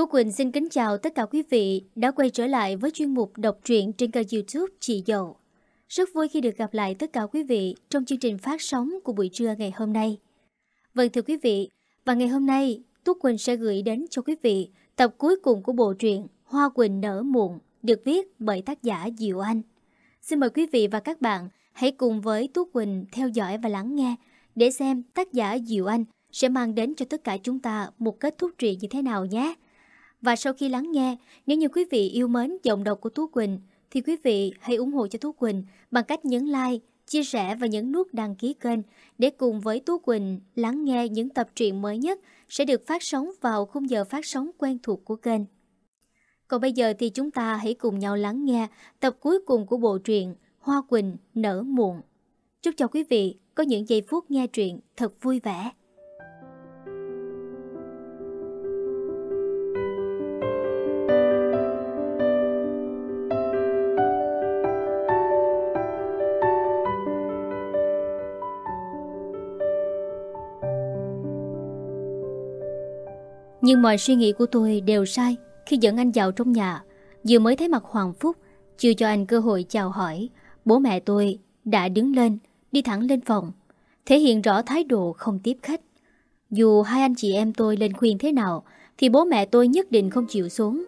Tú Quỳnh xin kính chào tất cả quý vị đã quay trở lại với chuyên mục đọc truyện trên kênh youtube Chị Dậu. Rất vui khi được gặp lại tất cả quý vị trong chương trình phát sóng của buổi trưa ngày hôm nay. Vâng thưa quý vị, và ngày hôm nay Tú Quỳnh sẽ gửi đến cho quý vị tập cuối cùng của bộ truyện Hoa Quỳnh nở muộn được viết bởi tác giả Diệu Anh. Xin mời quý vị và các bạn hãy cùng với Tú Quỳnh theo dõi và lắng nghe để xem tác giả Diệu Anh sẽ mang đến cho tất cả chúng ta một kết thúc truyện như thế nào nhé. Và sau khi lắng nghe, nếu như quý vị yêu mến giọng đọc của Tú Quỳnh, thì quý vị hãy ủng hộ cho Tú Quỳnh bằng cách nhấn like, chia sẻ và nhấn nút đăng ký kênh để cùng với Tú Quỳnh lắng nghe những tập truyện mới nhất sẽ được phát sóng vào khung giờ phát sóng quen thuộc của kênh. Còn bây giờ thì chúng ta hãy cùng nhau lắng nghe tập cuối cùng của bộ truyện Hoa Quỳnh nở muộn. Chúc cho quý vị có những giây phút nghe truyện thật vui vẻ. Nhưng mọi suy nghĩ của tôi đều sai khi dẫn anh vào trong nhà. Vừa mới thấy mặt Hoàng Phúc, chưa cho anh cơ hội chào hỏi, bố mẹ tôi đã đứng lên, đi thẳng lên phòng, thể hiện rõ thái độ không tiếp khách. Dù hai anh chị em tôi lên khuyên thế nào, thì bố mẹ tôi nhất định không chịu xuống.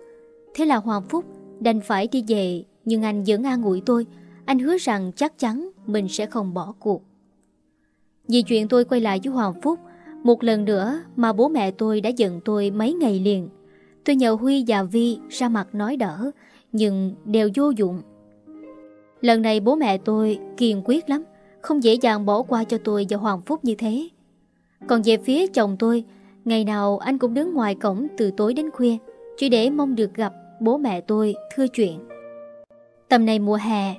Thế là Hoàng Phúc đành phải đi về, nhưng anh vẫn an ủi tôi. Anh hứa rằng chắc chắn mình sẽ không bỏ cuộc. Vì chuyện tôi quay lại với Hoàng Phúc, một lần nữa mà bố mẹ tôi đã giận tôi mấy ngày liền. Tôi nhờ Huy và Vi ra mặt nói đỡ, nhưng đều vô dụng. Lần này bố mẹ tôi kiên quyết lắm, không dễ dàng bỏ qua cho tôi và Hoàng Phúc như thế. Còn về phía chồng tôi, ngày nào anh cũng đứng ngoài cổng từ tối đến khuya, chỉ để mong được gặp bố mẹ tôi thưa chuyện. Tầm này mùa hè,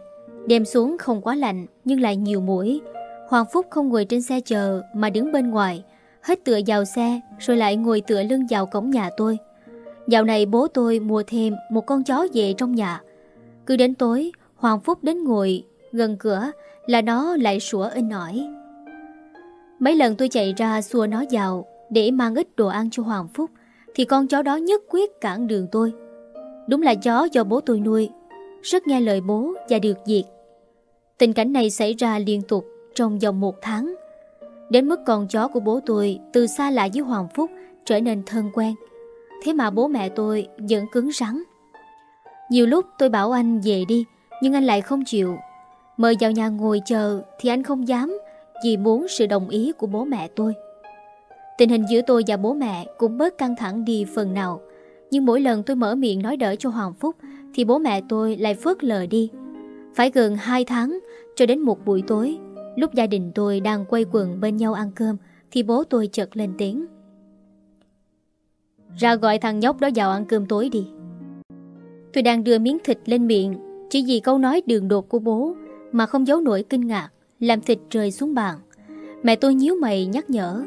đêm xuống không quá lạnh nhưng lại nhiều mũi. Hoàng Phúc không ngồi trên xe chờ mà đứng bên ngoài, hết tựa vào xe rồi lại ngồi tựa lưng vào cổng nhà tôi. Dạo này bố tôi mua thêm một con chó về trong nhà. Cứ đến tối, Hoàng Phúc đến ngồi gần cửa là nó lại sủa in ỏi. Mấy lần tôi chạy ra xua nó vào để mang ít đồ ăn cho Hoàng Phúc thì con chó đó nhất quyết cản đường tôi. Đúng là chó do bố tôi nuôi, rất nghe lời bố và được diệt. Tình cảnh này xảy ra liên tục trong vòng một tháng. Đến mức con chó của bố tôi từ xa lạ với Hoàng Phúc trở nên thân quen. Thế mà bố mẹ tôi vẫn cứng rắn. Nhiều lúc tôi bảo anh về đi, nhưng anh lại không chịu. Mời vào nhà ngồi chờ thì anh không dám vì muốn sự đồng ý của bố mẹ tôi. Tình hình giữa tôi và bố mẹ cũng bớt căng thẳng đi phần nào. Nhưng mỗi lần tôi mở miệng nói đỡ cho Hoàng Phúc thì bố mẹ tôi lại phớt lờ đi. Phải gần 2 tháng cho đến một buổi tối Lúc gia đình tôi đang quay quần bên nhau ăn cơm, Thì bố tôi chợt lên tiếng. Ra gọi thằng nhóc đó vào ăn cơm tối đi. Tôi đang đưa miếng thịt lên miệng, Chỉ vì câu nói đường đột của bố Mà không giấu nổi kinh ngạc, Làm thịt rơi xuống bàn. Mẹ tôi nhíu mày nhắc nhở.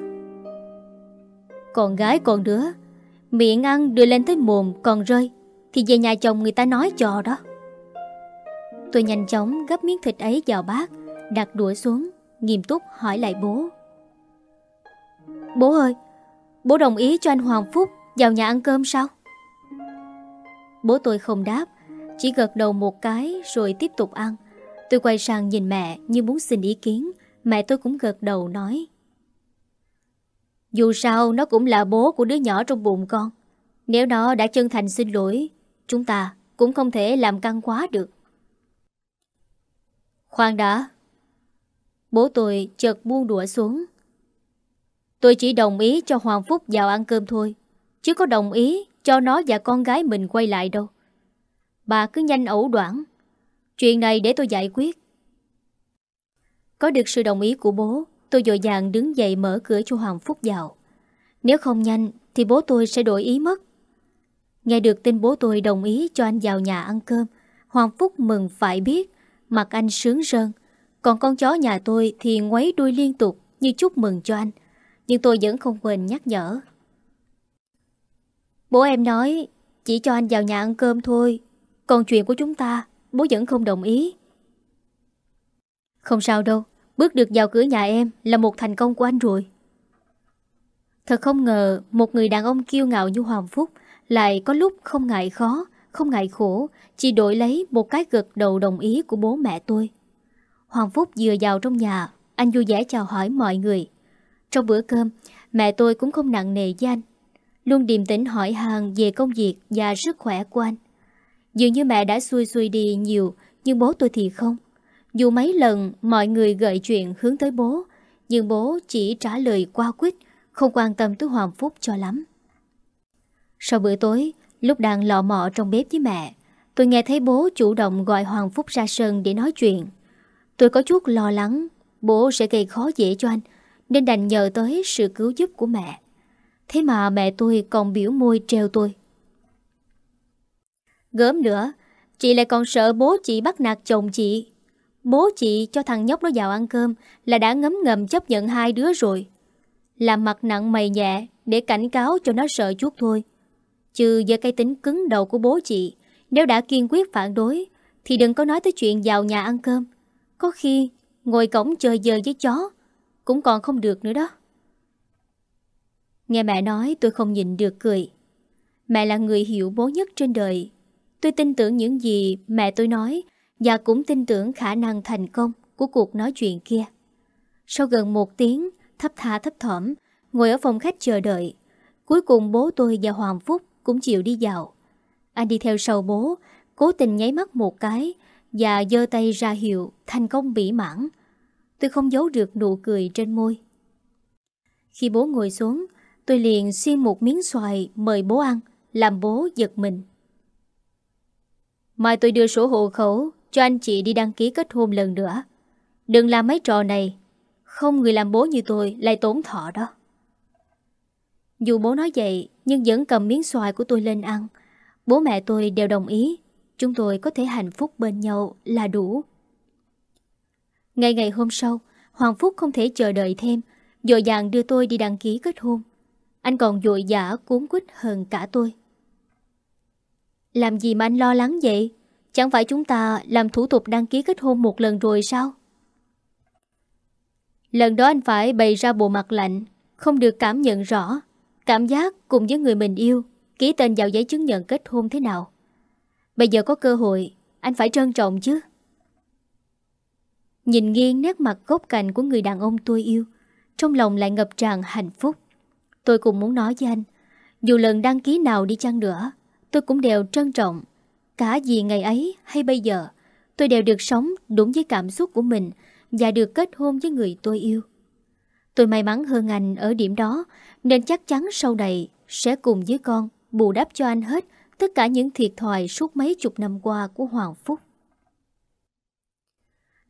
Con gái con đứa, Miệng ăn đưa lên tới mồm còn rơi, Thì về nhà chồng người ta nói cho đó. Tôi nhanh chóng gấp miếng thịt ấy vào bát Đặt đũa xuống, Nghiêm túc hỏi lại bố. Bố ơi, Bố đồng ý cho anh Hoàng Phúc Vào nhà ăn cơm sao? Bố tôi không đáp, Chỉ gật đầu một cái rồi tiếp tục ăn. Tôi quay sang nhìn mẹ như muốn xin ý kiến. Mẹ tôi cũng gật đầu nói. Dù sao, nó cũng là bố của đứa nhỏ trong bụng con. Nếu nó đã chân thành xin lỗi, Chúng ta cũng không thể làm căng quá được. Khoan đã Bố tôi chợt buông đũa xuống. Tôi chỉ đồng ý cho Hoàng Phúc vào ăn cơm thôi, chứ có đồng ý cho nó và con gái mình quay lại đâu. Bà cứ nhanh ẩu đoạn. Chuyện này để tôi giải quyết. Có được sự đồng ý của bố, tôi dội dàng đứng dậy mở cửa cho Hoàng Phúc vào. Nếu không nhanh thì bố tôi sẽ đổi ý mất. Nghe được tin bố tôi đồng ý cho anh vào nhà ăn cơm, Hoàng Phúc mừng phải biết, mặt anh sướng rơn. Còn con chó nhà tôi thì ngoáy đuôi liên tục như chúc mừng cho anh. Nhưng tôi vẫn không quên nhắc nhở. Bố em nói chỉ cho anh vào nhà ăn cơm thôi. Còn chuyện của chúng ta, bố vẫn không đồng ý. Không sao đâu, bước được vào cửa nhà em là một thành công của anh rồi. Thật không ngờ một người đàn ông kiêu ngạo như Hoàng Phúc lại có lúc không ngại khó, không ngại khổ, chỉ đổi lấy một cái gật đầu đồng ý của bố mẹ tôi. Hoàng Phúc vừa vào trong nhà, anh vui vẻ chào hỏi mọi người. Trong bữa cơm, mẹ tôi cũng không nặng nề với anh. Luôn điềm tĩnh hỏi hàng về công việc và sức khỏe của anh. Dường như mẹ đã xui xui đi nhiều, nhưng bố tôi thì không. Dù mấy lần mọi người gợi chuyện hướng tới bố, nhưng bố chỉ trả lời qua quýt, không quan tâm tới Hoàng Phúc cho lắm. Sau bữa tối, lúc đang lọ mọ trong bếp với mẹ, tôi nghe thấy bố chủ động gọi Hoàng Phúc ra sân để nói chuyện. Tôi có chút lo lắng, bố sẽ gây khó dễ cho anh, nên đành nhờ tới sự cứu giúp của mẹ. Thế mà mẹ tôi còn biểu môi treo tôi. Gớm nữa, chị lại còn sợ bố chị bắt nạt chồng chị. Bố chị cho thằng nhóc nó vào ăn cơm là đã ngấm ngầm chấp nhận hai đứa rồi. Làm mặt nặng mày nhẹ để cảnh cáo cho nó sợ chút thôi. Chứ với cái tính cứng đầu của bố chị, nếu đã kiên quyết phản đối, thì đừng có nói tới chuyện vào nhà ăn cơm. Có khi ngồi cổng chơi dơ với chó, cũng còn không được nữa đó. Nghe mẹ nói tôi không nhìn được cười. Mẹ là người hiểu bố nhất trên đời. Tôi tin tưởng những gì mẹ tôi nói và cũng tin tưởng khả năng thành công của cuộc nói chuyện kia. Sau gần một tiếng, thấp tha thấp thỏm, ngồi ở phòng khách chờ đợi. Cuối cùng bố tôi và Hoàng Phúc cũng chịu đi dạo. Anh đi theo sau bố, cố tình nháy mắt một cái và giơ tay ra hiệu thành công bỉ mãn. Tôi không giấu được nụ cười trên môi. Khi bố ngồi xuống, tôi liền xiên một miếng xoài mời bố ăn, làm bố giật mình. Mai tôi đưa sổ hộ khẩu cho anh chị đi đăng ký kết hôn lần nữa. Đừng làm mấy trò này, không người làm bố như tôi lại tốn thọ đó. Dù bố nói vậy, nhưng vẫn cầm miếng xoài của tôi lên ăn. Bố mẹ tôi đều đồng ý, chúng tôi có thể hạnh phúc bên nhau là đủ. Ngày ngày hôm sau, Hoàng Phúc không thể chờ đợi thêm, dội dàng đưa tôi đi đăng ký kết hôn. Anh còn dội dã cuốn quýt hơn cả tôi. Làm gì mà anh lo lắng vậy? Chẳng phải chúng ta làm thủ tục đăng ký kết hôn một lần rồi sao? Lần đó anh phải bày ra bộ mặt lạnh, không được cảm nhận rõ, cảm giác cùng với người mình yêu, ký tên vào giấy chứng nhận kết hôn thế nào. Bây giờ có cơ hội, anh phải trân trọng chứ. Nhìn nghiêng nét mặt gốc cạnh của người đàn ông tôi yêu, trong lòng lại ngập tràn hạnh phúc. Tôi cũng muốn nói với anh, dù lần đăng ký nào đi chăng nữa, tôi cũng đều trân trọng. Cả gì ngày ấy hay bây giờ, tôi đều được sống đúng với cảm xúc của mình và được kết hôn với người tôi yêu. Tôi may mắn hơn anh ở điểm đó, nên chắc chắn sau này sẽ cùng với con bù đắp cho anh hết tất cả những thiệt thòi suốt mấy chục năm qua của Hoàng Phúc.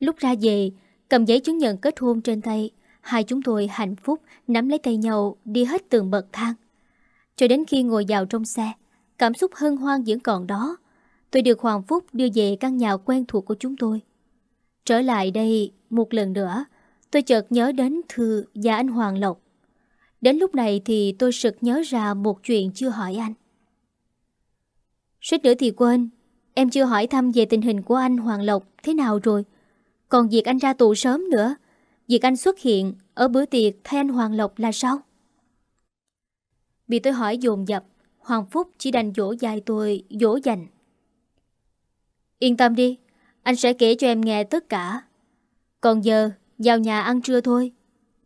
Lúc ra về, cầm giấy chứng nhận kết hôn trên tay, hai chúng tôi hạnh phúc nắm lấy tay nhau đi hết từng bậc thang. Cho đến khi ngồi vào trong xe, cảm xúc hân hoan vẫn còn đó. Tôi được Hoàng Phúc đưa về căn nhà quen thuộc của chúng tôi. Trở lại đây một lần nữa, tôi chợt nhớ đến Thư và anh Hoàng Lộc. Đến lúc này thì tôi sực nhớ ra một chuyện chưa hỏi anh. Suýt nữa thì quên, em chưa hỏi thăm về tình hình của anh Hoàng Lộc thế nào rồi. Còn việc anh ra tù sớm nữa, việc anh xuất hiện ở bữa tiệc thay anh Hoàng Lộc là sao? Bị tôi hỏi dồn dập, Hoàng Phúc chỉ đành dỗ dài tôi, dỗ dành. Yên tâm đi, anh sẽ kể cho em nghe tất cả. Còn giờ, vào nhà ăn trưa thôi.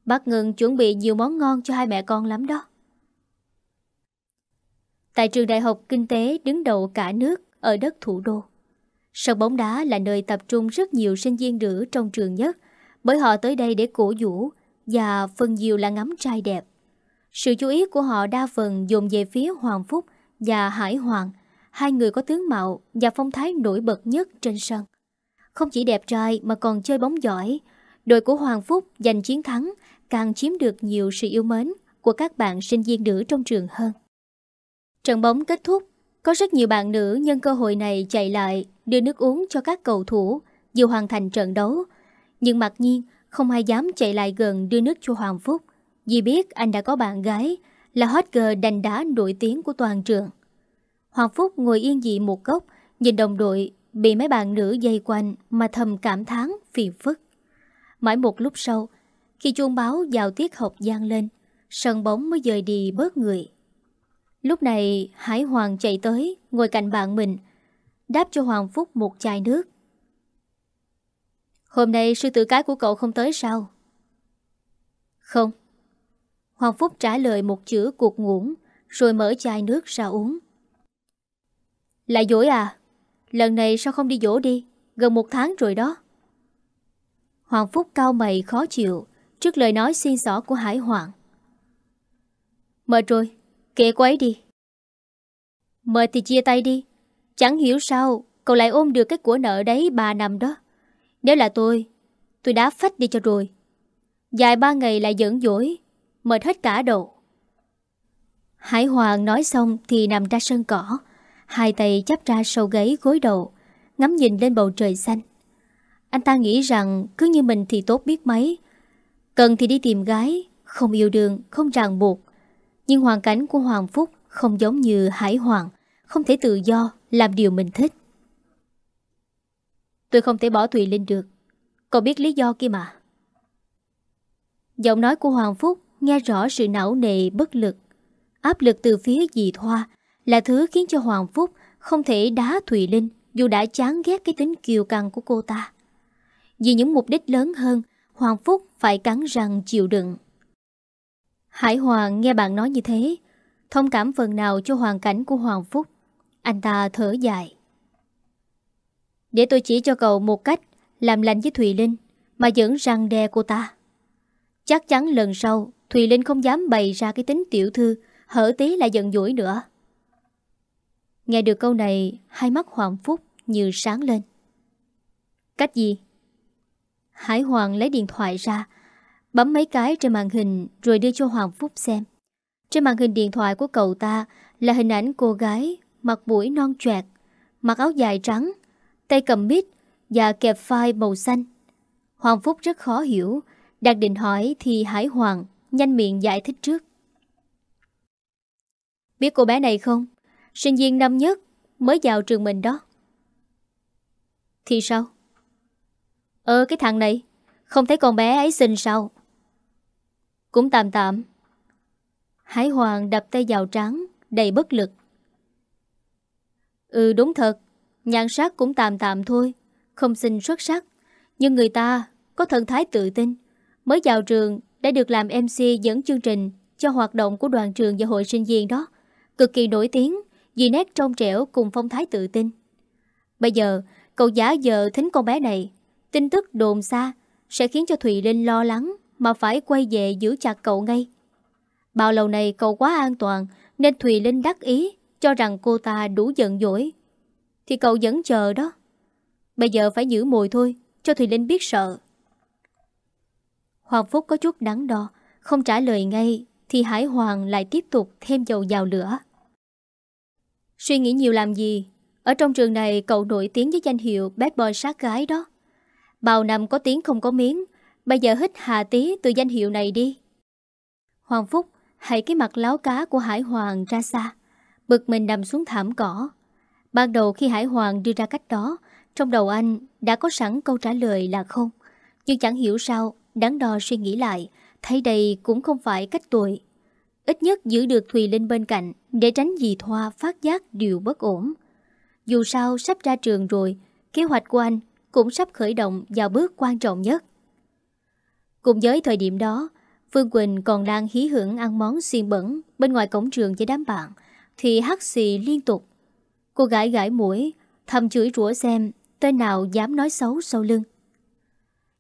Bác Ngân chuẩn bị nhiều món ngon cho hai mẹ con lắm đó. Tại trường đại học kinh tế đứng đầu cả nước ở đất thủ đô. Sân bóng đá là nơi tập trung rất nhiều sinh viên nữ trong trường nhất bởi họ tới đây để cổ vũ và phần nhiều là ngắm trai đẹp. Sự chú ý của họ đa phần dồn về phía Hoàng Phúc và Hải Hoàng, hai người có tướng mạo và phong thái nổi bật nhất trên sân. Không chỉ đẹp trai mà còn chơi bóng giỏi, đội của Hoàng Phúc giành chiến thắng càng chiếm được nhiều sự yêu mến của các bạn sinh viên nữ trong trường hơn. Trận bóng kết thúc, có rất nhiều bạn nữ nhân cơ hội này chạy lại đưa nước uống cho các cầu thủ vừa hoàn thành trận đấu. Nhưng mặc nhiên không ai dám chạy lại gần đưa nước cho Hoàng Phúc vì biết anh đã có bạn gái là hot girl đành đá nổi tiếng của toàn trường. Hoàng Phúc ngồi yên dị một góc nhìn đồng đội bị mấy bạn nữ dây quanh mà thầm cảm thán phiền phức. Mãi một lúc sau, khi chuông báo vào tiết học gian lên, sân bóng mới dời đi bớt người. Lúc này, Hải Hoàng chạy tới, Ngồi cạnh bạn mình, Đáp cho Hoàng Phúc một chai nước Hôm nay sư tử cái của cậu không tới sao? Không Hoàng Phúc trả lời một chữ cuộc ngủng Rồi mở chai nước ra uống Lại dỗi à? Lần này sao không đi dỗ đi? Gần một tháng rồi đó Hoàng Phúc cao mày khó chịu Trước lời nói xin xỏ của Hải Hoàng Mệt rồi Kệ cô ấy đi. Mệt thì chia tay đi. Chẳng hiểu sao cậu lại ôm được cái của nợ đấy 3 năm đó. Nếu là tôi Tôi đã phách đi cho rồi. Dài ba ngày lại giỡn dỗi Mệt hết cả đầu Hải Hoàng nói xong thì nằm ra sân cỏ Hai tay chắp ra sau gáy gối đầu Ngắm nhìn lên bầu trời xanh. Anh ta nghĩ rằng cứ như mình thì tốt biết mấy. Cần thì đi tìm gái Không yêu đương, không ràng buộc. Nhưng hoàn cảnh của Hoàng Phúc Không giống như Hải Hoàng Không thể tự do làm điều mình thích Tôi không thể bỏ Thùy Linh được Cậu biết lý do kia mà Giọng nói của Hoàng Phúc nghe rõ sự não nề bất lực. Áp lực từ phía dì Thoa là thứ khiến cho Hoàng Phúc không thể đá Thùy Linh dù đã chán ghét cái tính kiều căng của cô ta. Vì những mục đích lớn hơn, Hoàng Phúc phải cắn răng chịu đựng. Hải Hoàng nghe bạn nói như thế, thông cảm phần nào cho hoàn cảnh của Hoàng Phúc. Anh ta thở dài. Để tôi chỉ cho cậu một cách làm lành với Thùy Linh mà vẫn răng đe cô ta. Chắc chắn lần sau Thùy Linh không dám bày ra cái tính tiểu thư Hở tí là giận dỗi nữa Nghe được câu này Hai mắt Hoàng Phúc như sáng lên Cách gì? Hải Hoàng lấy điện thoại ra Bấm mấy cái trên màn hình Rồi đưa cho Hoàng Phúc xem Trên màn hình điện thoại của cậu ta Là hình ảnh cô gái Mặt mũi non choẹt Mặc áo dài trắng, Tay cầm mít Và kẹp phai màu xanh Hoàng Phúc rất khó hiểu đang định hỏi thì Hải Hoàng nhanh miệng giải thích trước. Biết cô bé này không? Sinh viên năm nhất mới vào trường mình đó. Thì sao? Ờ cái thằng này, Không thấy con bé ấy xinh sao cũng tạm tạm Hải Hoàng đập tay vào trắng Đầy bất lực Ừ đúng thật Nhan sắc cũng tạm tạm thôi Không xinh xuất sắc Nhưng người ta có thần thái tự tin Mới vào trường đã được làm MC dẫn chương trình cho hoạt động của đoàn trường và hội sinh viên đó. Cực kỳ nổi tiếng vì nét trong trẻo cùng phong thái tự tin. Bây giờ, cậu giả giờ thính con bé này. Tin tức đồn xa sẽ khiến cho Thùy Linh lo lắng mà phải quay về giữ chặt cậu ngay. Bao lâu này cậu quá an toàn nên Thùy Linh đắc ý cho rằng cô ta đủ giận dỗi. Thì cậu vẫn chờ đó. Bây giờ phải giữ mùi thôi, cho Thùy Linh biết sợ. Hoàng Phúc có chút đắn đo, không trả lời ngay thì Hải Hoàng lại tiếp tục thêm dầu vào lửa. Suy nghĩ nhiều làm gì? Ở trong trường này cậu nổi tiếng với danh hiệu bad boy sát gái đó. Bao năm có tiếng không có miếng, bây giờ hít hà tí từ danh hiệu này đi. Hoàng Phúc hãy cái mặt láo cá của Hải Hoàng ra xa, bực mình nằm xuống thảm cỏ. Ban đầu khi Hải Hoàng đưa ra cách đó, trong đầu anh đã có sẵn câu trả lời là không. Nhưng chẳng hiểu sao Đáng đo suy nghĩ lại Thấy đây cũng không phải cách tuổi Ít nhất giữ được Thùy Linh bên cạnh Để tránh dì Thoa phát giác điều bất ổn Dù sao sắp ra trường rồi Kế hoạch của anh cũng sắp khởi động vào bước quan trọng nhất Cùng với thời điểm đó, Phương Quỳnh còn đang hí hưởng ăn món xiên bẩn bên ngoài cổng trường với đám bạn, Thì hắt xì liên tục. Cô gái gãi mũi, Thầm chửi rủa xem Tên nào dám nói xấu sau lưng.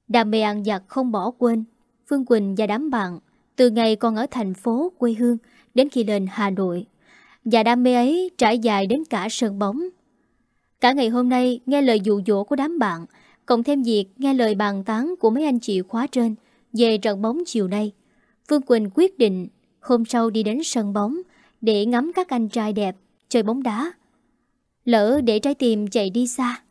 Đam mê ăn giặt không bỏ quên, Phương Quỳnh và đám bạn Từ ngày còn ở thành phố quê hương Đến khi lên Hà Nội, Và đam mê ấy trải dài đến cả sân bóng. Cả ngày hôm nay Nghe lời dụ dỗ của đám bạn, Cộng thêm việc nghe lời bàn tán Của mấy anh chị khóa trên về trận bóng chiều nay Phương Quỳnh quyết định Hôm sau đi đến sân bóng Để ngắm các anh trai đẹp Chơi bóng đá Lỡ để trái tim chạy đi xa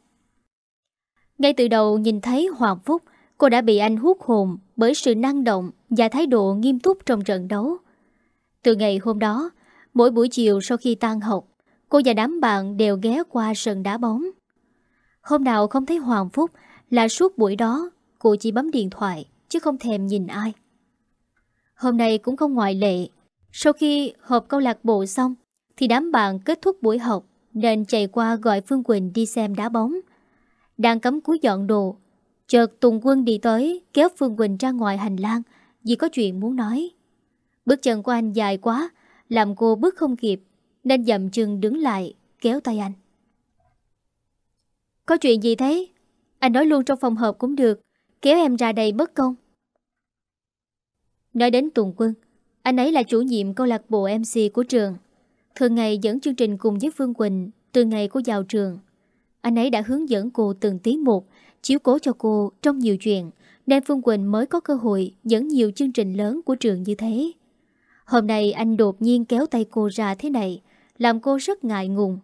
Ngay từ đầu nhìn thấy Hoàng Phúc Cô đã bị anh hút hồn bởi sự năng động và thái độ nghiêm túc trong trận đấu. Từ ngày hôm đó, mỗi buổi chiều sau khi tan học, cô và đám bạn đều ghé qua sân đá bóng. Hôm nào không thấy Hoàng Phúc là suốt buổi đó cô chỉ bấm điện thoại chứ không thèm nhìn ai. Hôm nay cũng không ngoại lệ. Sau khi họp câu lạc bộ xong, thì đám bạn kết thúc buổi học nên chạy qua gọi Phương Quỳnh đi xem đá bóng. Đang cấm cúi dọn đồ, chợt Tùng Quân đi tới kéo Phương Quỳnh ra ngoài hành lang vì có chuyện muốn nói. Bước chân của anh dài quá, làm cô bước không kịp nên dậm chừng đứng lại kéo tay anh. Có chuyện gì thế? Anh nói luôn trong phòng họp cũng được, kéo em ra đây bất công. Nói đến Tùng Quân, anh ấy là chủ nhiệm câu lạc bộ MC của trường. Thường ngày dẫn chương trình cùng với Phương Quỳnh từ ngày cô vào trường. Anh ấy đã hướng dẫn cô từng tí một, chiếu cố cho cô trong nhiều chuyện, nên Phương Quỳnh mới có cơ hội dẫn nhiều chương trình lớn của trường như thế. Hôm nay anh đột nhiên kéo tay cô ra thế này, làm cô rất ngại ngùng.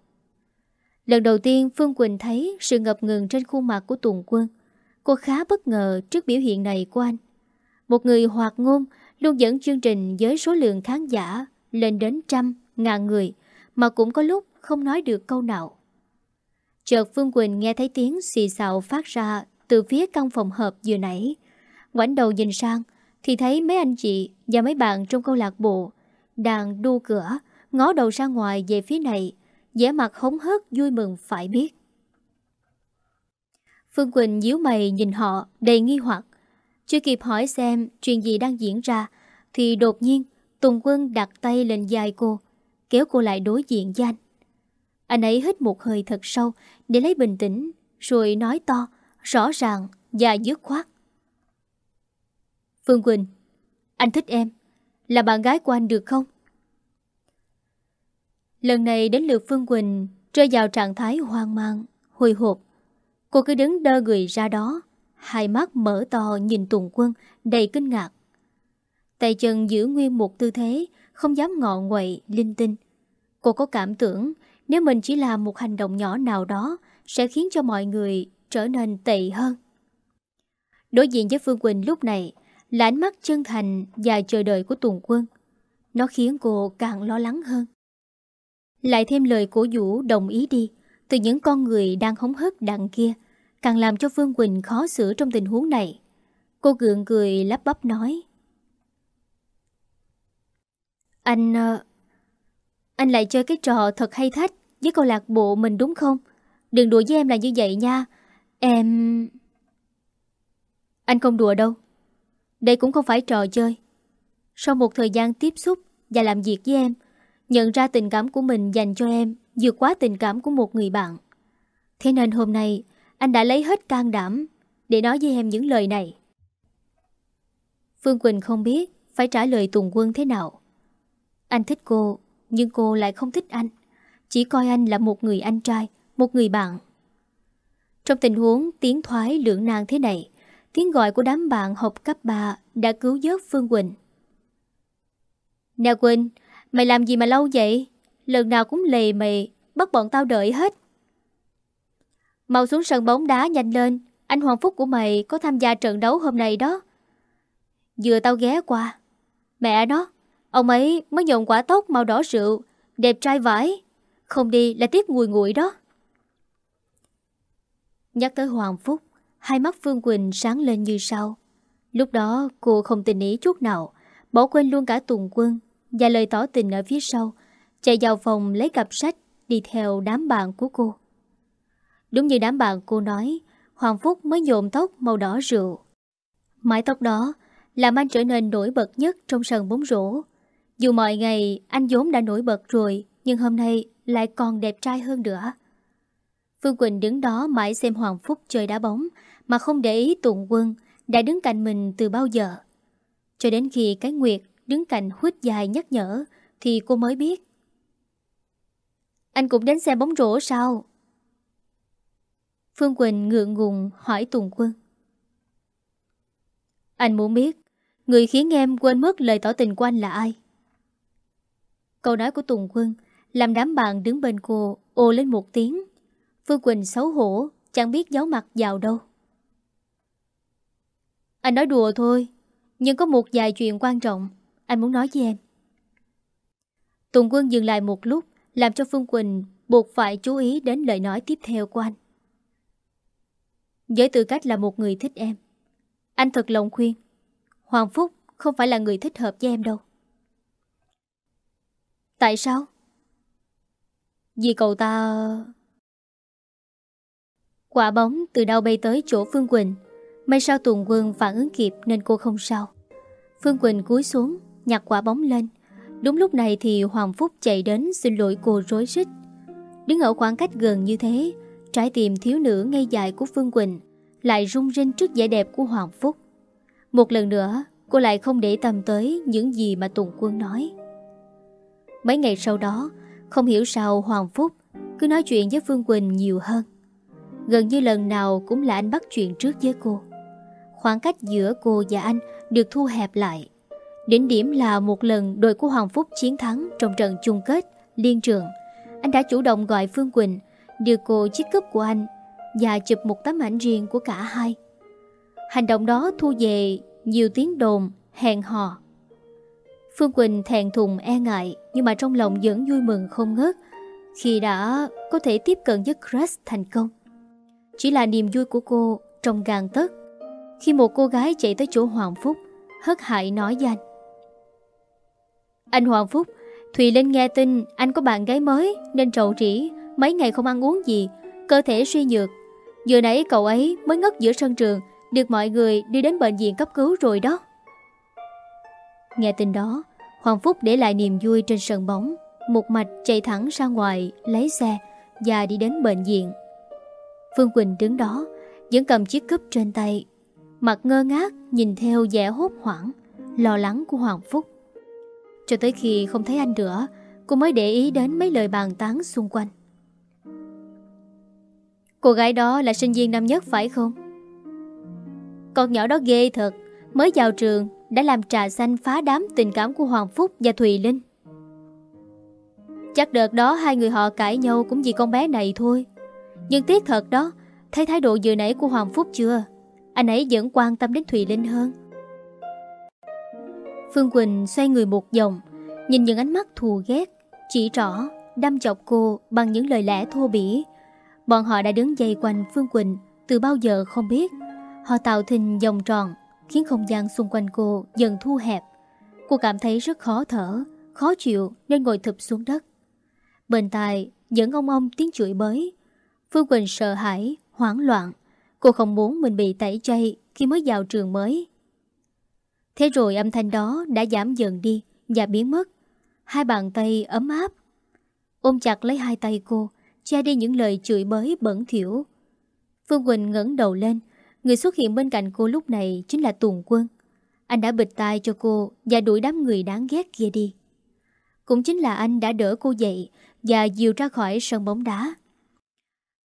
Lần đầu tiên Phương Quỳnh thấy sự ngập ngừng trên khuôn mặt của Tùng Quân. Cô khá bất ngờ trước biểu hiện này của anh. Một người hoạt ngôn luôn dẫn chương trình với số lượng khán giả lên đến trăm, ngàn người, mà cũng có lúc không nói được câu nào. Chợt Phương Quỳnh nghe thấy tiếng xì xào phát ra từ phía căn phòng hợp vừa nãy. Ngoảnh đầu nhìn sang thì thấy mấy anh chị và mấy bạn trong câu lạc bộ đang đu cửa, ngó đầu ra ngoài về phía này, vẻ mặt hống hớt vui mừng phải biết. Phương Quỳnh díu mày nhìn họ đầy nghi hoặc. Chưa kịp hỏi xem chuyện gì đang diễn ra, thì đột nhiên Tùng Quân đặt tay lên vai cô, kéo cô lại đối diện với anh. Anh ấy hít một hơi thật sâu để lấy bình tĩnh, rồi nói to, rõ ràng và dứt khoát. Phương Quỳnh, anh thích em, là bạn gái của anh được không? Lần này đến lượt Phương Quỳnh rơi vào trạng thái hoang mang, hồi hộp. Cô cứ đứng đơ người ra đó, hai mắt mở to nhìn Tùng Quân đầy kinh ngạc. Tay chân giữ nguyên một tư thế, không dám ngọ nguậy, linh tinh. Cô có cảm tưởng nếu mình chỉ làm một hành động nhỏ nào đó sẽ khiến cho mọi người trở nên tệ hơn. Đối diện với Phương Quỳnh lúc này là ánh mắt chân thành và chờ đợi của Tùng Quân. Nó khiến cô càng lo lắng hơn. Lại thêm lời cổ vũ đồng ý đi từ những con người đang hống hớt đằng kia càng làm cho Phương Quỳnh khó xử trong tình huống này. Cô gượng cười lắp bắp nói. Anh... Ờ, anh lại chơi cái trò thật hay thách với câu lạc bộ mình đúng không? Đừng đùa với em là như vậy nha. Em... Anh không đùa đâu. Đây cũng không phải trò chơi. Sau một thời gian tiếp xúc và làm việc với em, nhận ra tình cảm của mình dành cho em vượt quá tình cảm của một người bạn. Thế nên hôm nay, anh đã lấy hết can đảm để nói với em những lời này. Phương Quỳnh không biết phải trả lời Tùng Quân thế nào. Anh thích cô, nhưng cô lại không thích anh. Chỉ coi anh là một người anh trai, một người bạn. Trong tình huống tiếng thoái lưỡng nan thế này, tiếng gọi của đám bạn học cấp 3 đã cứu vớt Phương Quỳnh. Nè Quỳnh, mày làm gì mà lâu vậy? Lần nào cũng lề mề, bắt bọn tao đợi hết. Mau xuống sân bóng đá nhanh lên, anh Hoàng Phúc của mày có tham gia trận đấu hôm nay đó. Vừa tao ghé qua. Mẹ nó, ông ấy mới nhộn quả tóc màu đỏ rượu, đẹp trai vãi. Không đi là tiếc ngùi nguội đó. Nhắc tới Hoàng Phúc, hai mắt Phương Quỳnh sáng lên như sau. Lúc đó cô không tình ý chút nào, bỏ quên luôn cả Tùng Quân và lời tỏ tình ở phía sau, chạy vào phòng lấy cặp sách đi theo đám bạn của cô. Đúng như đám bạn cô nói, Hoàng Phúc mới nhộm tóc màu đỏ rượu. Mái tóc đó làm anh trở nên nổi bật nhất trong sân bóng rổ. Dù mọi ngày anh vốn đã nổi bật rồi, nhưng hôm nay lại còn đẹp trai hơn nữa. Phương Quỳnh đứng đó mãi xem Hoàng Phúc chơi đá bóng mà không để ý Tùng Quân đã đứng cạnh mình từ bao giờ. Cho đến khi cái Nguyệt đứng cạnh huyết dài nhắc nhở thì cô mới biết. Anh cũng đến xem bóng rổ sao? Phương Quỳnh ngượng ngùng hỏi Tùng Quân. Anh muốn biết người khiến em quên mất lời tỏ tình của anh là ai? Câu nói của Tùng Quân làm đám bạn đứng bên cô ô lên một tiếng. Phương Quỳnh xấu hổ, chẳng biết giấu mặt vào đâu. Anh nói đùa thôi, nhưng có một vài chuyện quan trọng anh muốn nói với em. Tùng Quân dừng lại một lúc, làm cho Phương Quỳnh buộc phải chú ý đến lời nói tiếp theo của anh. Với tư cách là một người thích em, anh thật lòng khuyên, Hoàng Phúc không phải là người thích hợp với em đâu. Tại sao? Vì cậu ta... Quả bóng từ đâu bay tới chỗ Phương Quỳnh. May sao Tùng Quân phản ứng kịp nên cô không sao. Phương Quỳnh cúi xuống Nhặt quả bóng lên. Đúng lúc này thì Hoàng Phúc chạy đến xin lỗi cô rối rít. Đứng ở khoảng cách gần như thế Trái tim thiếu nữ ngây dài của Phương Quỳnh Lại rung rinh trước vẻ đẹp của Hoàng Phúc. Một lần nữa, Cô lại không để tâm tới những gì mà Tùng Quân nói. Mấy ngày sau đó, Không hiểu sao Hoàng Phúc Cứ nói chuyện với Phương Quỳnh nhiều hơn. Gần như lần nào cũng là anh bắt chuyện trước với cô. Khoảng cách giữa cô và anh Được thu hẹp lại. Đỉnh điểm là một lần đội của Hoàng Phúc chiến thắng Trong trận chung kết Liên trường. Anh đã chủ động gọi Phương Quỳnh Đưa cô chiếc cúp của anh Và chụp một tấm ảnh riêng của cả hai. Hành động đó thu về Nhiều tiếng đồn, hẹn hò. Phương Quỳnh thẹn thùng e ngại Nhưng mà trong lòng vẫn vui mừng không ngớt Khi đã có thể tiếp cận với Chris thành công. Chỉ là niềm vui của cô trong gang tấc Khi một cô gái chạy tới chỗ Hoàng Phúc Hất hại nói với Anh Hoàng Phúc Thùy Linh nghe tin anh có bạn gái mới Nên trầu trĩ Mấy ngày không ăn uống gì, Cơ thể suy nhược. Vừa nãy cậu ấy mới ngất giữa sân trường, Được mọi người đi đến bệnh viện cấp cứu rồi đó. Nghe tin đó, Hoàng Phúc để lại niềm vui trên sân bóng, Một mạch chạy thẳng ra ngoài Lấy xe Và đi đến bệnh viện. Phương Quỳnh đứng đó, Vẫn cầm chiếc cúp trên tay, Mặt ngơ ngác nhìn theo vẻ hốt hoảng, Lo lắng của Hoàng Phúc. Cho tới khi không thấy anh nữa, Cô mới để ý đến mấy lời bàn tán xung quanh. Cô gái đó là sinh viên năm nhất phải không? Con nhỏ đó ghê thật Mới vào trường đã làm trà xanh phá đám tình cảm của Hoàng Phúc và Thùy Linh. Chắc đợt đó hai người họ cãi nhau cũng vì con bé này thôi. Nhưng tiếc thật đó, thấy thái độ vừa nãy của Hoàng Phúc chưa? Anh ấy vẫn quan tâm đến Thùy Linh hơn. Phương Quỳnh xoay người một vòng, nhìn những ánh mắt thù ghét, chỉ trỏ, đâm chọc cô bằng những lời lẽ thô bỉ. Bọn họ đã đứng dây quanh Phương Quỳnh từ bao giờ không biết. Họ tạo thành vòng tròn khiến không gian xung quanh cô dần thu hẹp. Cô cảm thấy rất khó thở, khó chịu nên ngồi thụp xuống đất. Bên tai vẫn ông ông tiếng chửi bới. Phương Quỳnh sợ hãi, hoảng loạn. Cô không muốn mình bị tẩy chay khi mới vào trường mới. Thế rồi âm thanh đó đã giảm dần đi và biến mất. Hai bàn tay ấm áp. Ôm chặt lấy hai tay cô, che đi những lời chửi bới bẩn thỉu. Phương Quỳnh ngẩng đầu lên, Người xuất hiện bên cạnh cô lúc này chính là Tùng Quân. Anh đã bịt tai cho cô và đuổi đám người đáng ghét kia đi. Cũng chính là anh đã đỡ cô dậy và dìu ra khỏi sân bóng đá.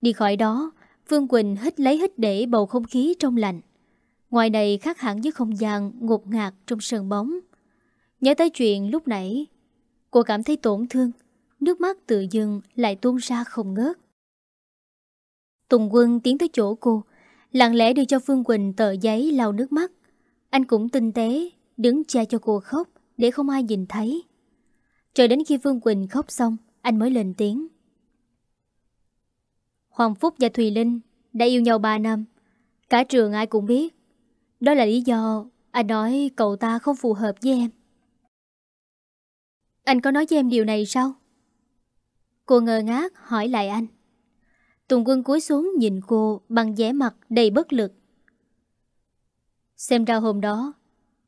Đi khỏi đó, Phương Quỳnh hít lấy hít để bầu không khí trong lành. Ngoài này khác hẳn với không gian ngột ngạt trong sân bóng. Nhớ tới chuyện lúc nãy, cô cảm thấy tổn thương, nước mắt tự dưng lại tuôn ra không ngớt. Tùng Quân tiến tới chỗ cô, Lặng lẽ đưa cho Phương Quỳnh tờ giấy lau nước mắt. Anh cũng tinh tế Đứng che cho cô khóc Để không ai nhìn thấy. Cho đến khi Phương Quỳnh khóc xong Anh mới lên tiếng. Hoàng Phúc và Thùy Linh Đã yêu nhau 3 năm Cả trường ai cũng biết. Đó là lý do anh nói cậu ta không phù hợp với em. Anh có nói với em điều này sao? Cô ngơ ngác hỏi lại anh Tùng quân cúi xuống nhìn cô bằng vẻ mặt đầy bất lực. Xem ra hôm đó,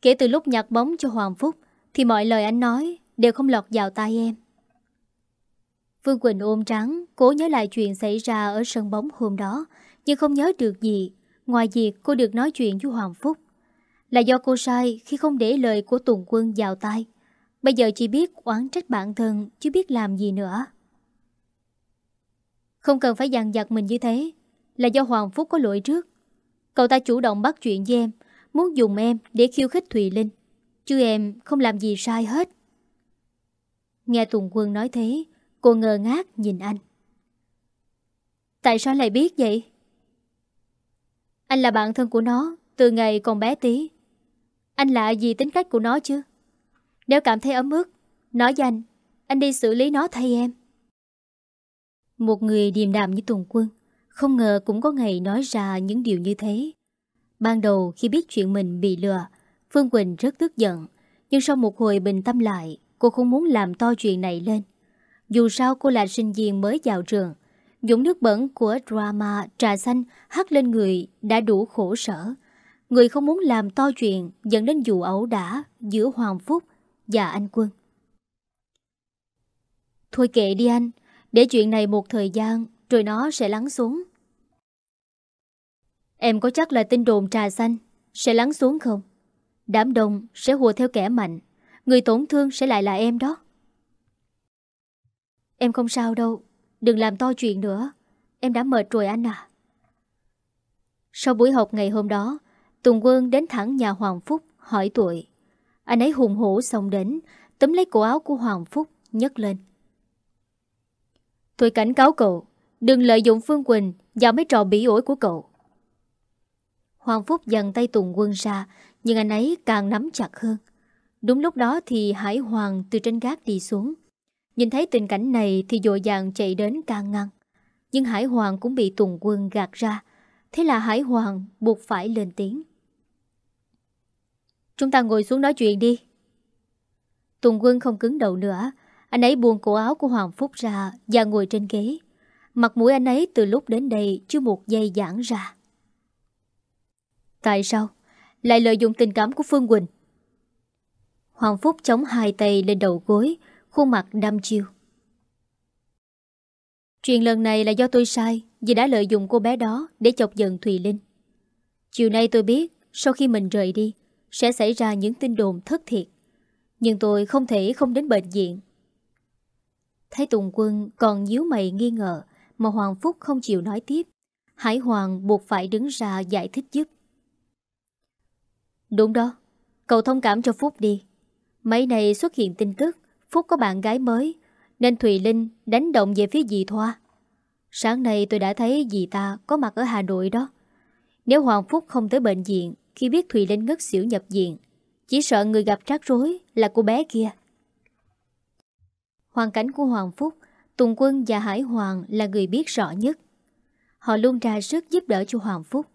kể từ lúc nhặt bóng cho Hoàng Phúc, thì mọi lời anh nói đều không lọt vào tai em. vương Quỳnh ôm trắng, cố nhớ lại chuyện xảy ra ở sân bóng hôm đó, nhưng không nhớ được gì, ngoài việc cô được nói chuyện với Hoàng Phúc. Là do cô sai khi không để lời của Tùng Quân vào tai. Bây giờ chỉ biết oán trách bản thân, chứ biết làm gì nữa. Không cần phải dằn vặt mình như thế. Là do Hoàng Phúc có lỗi trước. Cậu ta chủ động bắt chuyện với em, Muốn dùng em để khiêu khích Thùy Linh. Chứ em không làm gì sai hết. Nghe Tùng Quân nói thế, Cô ngờ ngác nhìn anh. Tại sao lại biết vậy? Anh là bạn thân của nó, Từ ngày còn bé tí. Anh lạ gì tính cách của nó chứ? Nếu cảm thấy ấm ức, Nói với anh Anh đi xử lý nó thay em một người điềm đạm như Tùng Quân Không ngờ cũng có ngày nói ra những điều như thế. Ban đầu khi biết chuyện mình bị lừa Phương Quỳnh rất tức giận Nhưng sau một hồi bình tâm lại Cô không muốn làm to chuyện này lên. Dù sao cô là sinh viên mới vào trường Dũng nước bẩn của drama trà xanh hắt lên người đã đủ khổ sở. Người không muốn làm to chuyện dẫn đến vụ ẩu đả giữa Hoàng Phúc và anh Quân. Thôi kệ đi anh, để chuyện này một thời gian rồi nó sẽ lắng xuống. Em có chắc là tin đồn trà xanh sẽ lắng xuống không? Đám đông sẽ hùa theo kẻ mạnh, người tổn thương sẽ lại là em đó. Em không sao đâu, đừng làm to chuyện nữa, em đã mệt rồi anh à. Sau buổi học ngày hôm đó, Tùng Quân đến thẳng nhà Hoàng Phúc hỏi tuổi. Anh ấy hùng hổ xông đến, tấm lấy cổ áo của Hoàng Phúc, nhấc lên. Tôi cảnh cáo cậu, đừng lợi dụng Phương Quỳnh và mấy trò bỉ ổi của cậu. Hoàng Phúc dần tay Tùng Quân ra, nhưng anh ấy càng nắm chặt hơn. Đúng lúc đó thì Hải Hoàng từ trên gác đi xuống. Nhìn thấy tình cảnh này thì dội dàng chạy đến can ngăn. Nhưng Hải Hoàng cũng bị Tùng Quân gạt ra. Thế là Hải Hoàng buộc phải lên tiếng. Chúng ta ngồi xuống nói chuyện đi. Tùng Quân không cứng đầu nữa. Anh ấy buông cổ áo của Hoàng Phúc ra và ngồi trên ghế. Mặt mũi anh ấy từ lúc đến đây chưa một giây giãn ra. Tại sao? Lại lợi dụng tình cảm của Phương Quỳnh. Hoàng Phúc chống hai tay lên đầu gối, khuôn mặt đăm chiêu. Chuyện lần này là do tôi sai vì đã lợi dụng cô bé đó để chọc giận Thùy Linh. Chiều nay tôi biết sau khi mình rời đi sẽ xảy ra những tin đồn thất thiệt. Nhưng tôi không thể không đến bệnh viện. Thấy Tùng Quân còn nhíu mày nghi ngờ mà Hoàng Phúc không chịu nói tiếp. Hải Hoàng buộc phải đứng ra giải thích giúp. Đúng đó, cậu thông cảm cho Phúc đi. Mấy này xuất hiện tin tức Phúc có bạn gái mới Nên Thùy Linh đánh động về phía dì Thoa Sáng nay tôi đã thấy dì ta có mặt ở Hà Nội đó Nếu Hoàng Phúc không tới bệnh viện Khi biết Thùy Linh ngất xỉu nhập viện Chỉ sợ người gặp rắc rối là cô bé kia Hoàn cảnh của Hoàng Phúc, Tùng Quân và Hải Hoàng là người biết rõ nhất. Họ luôn ra sức giúp đỡ cho Hoàng Phúc,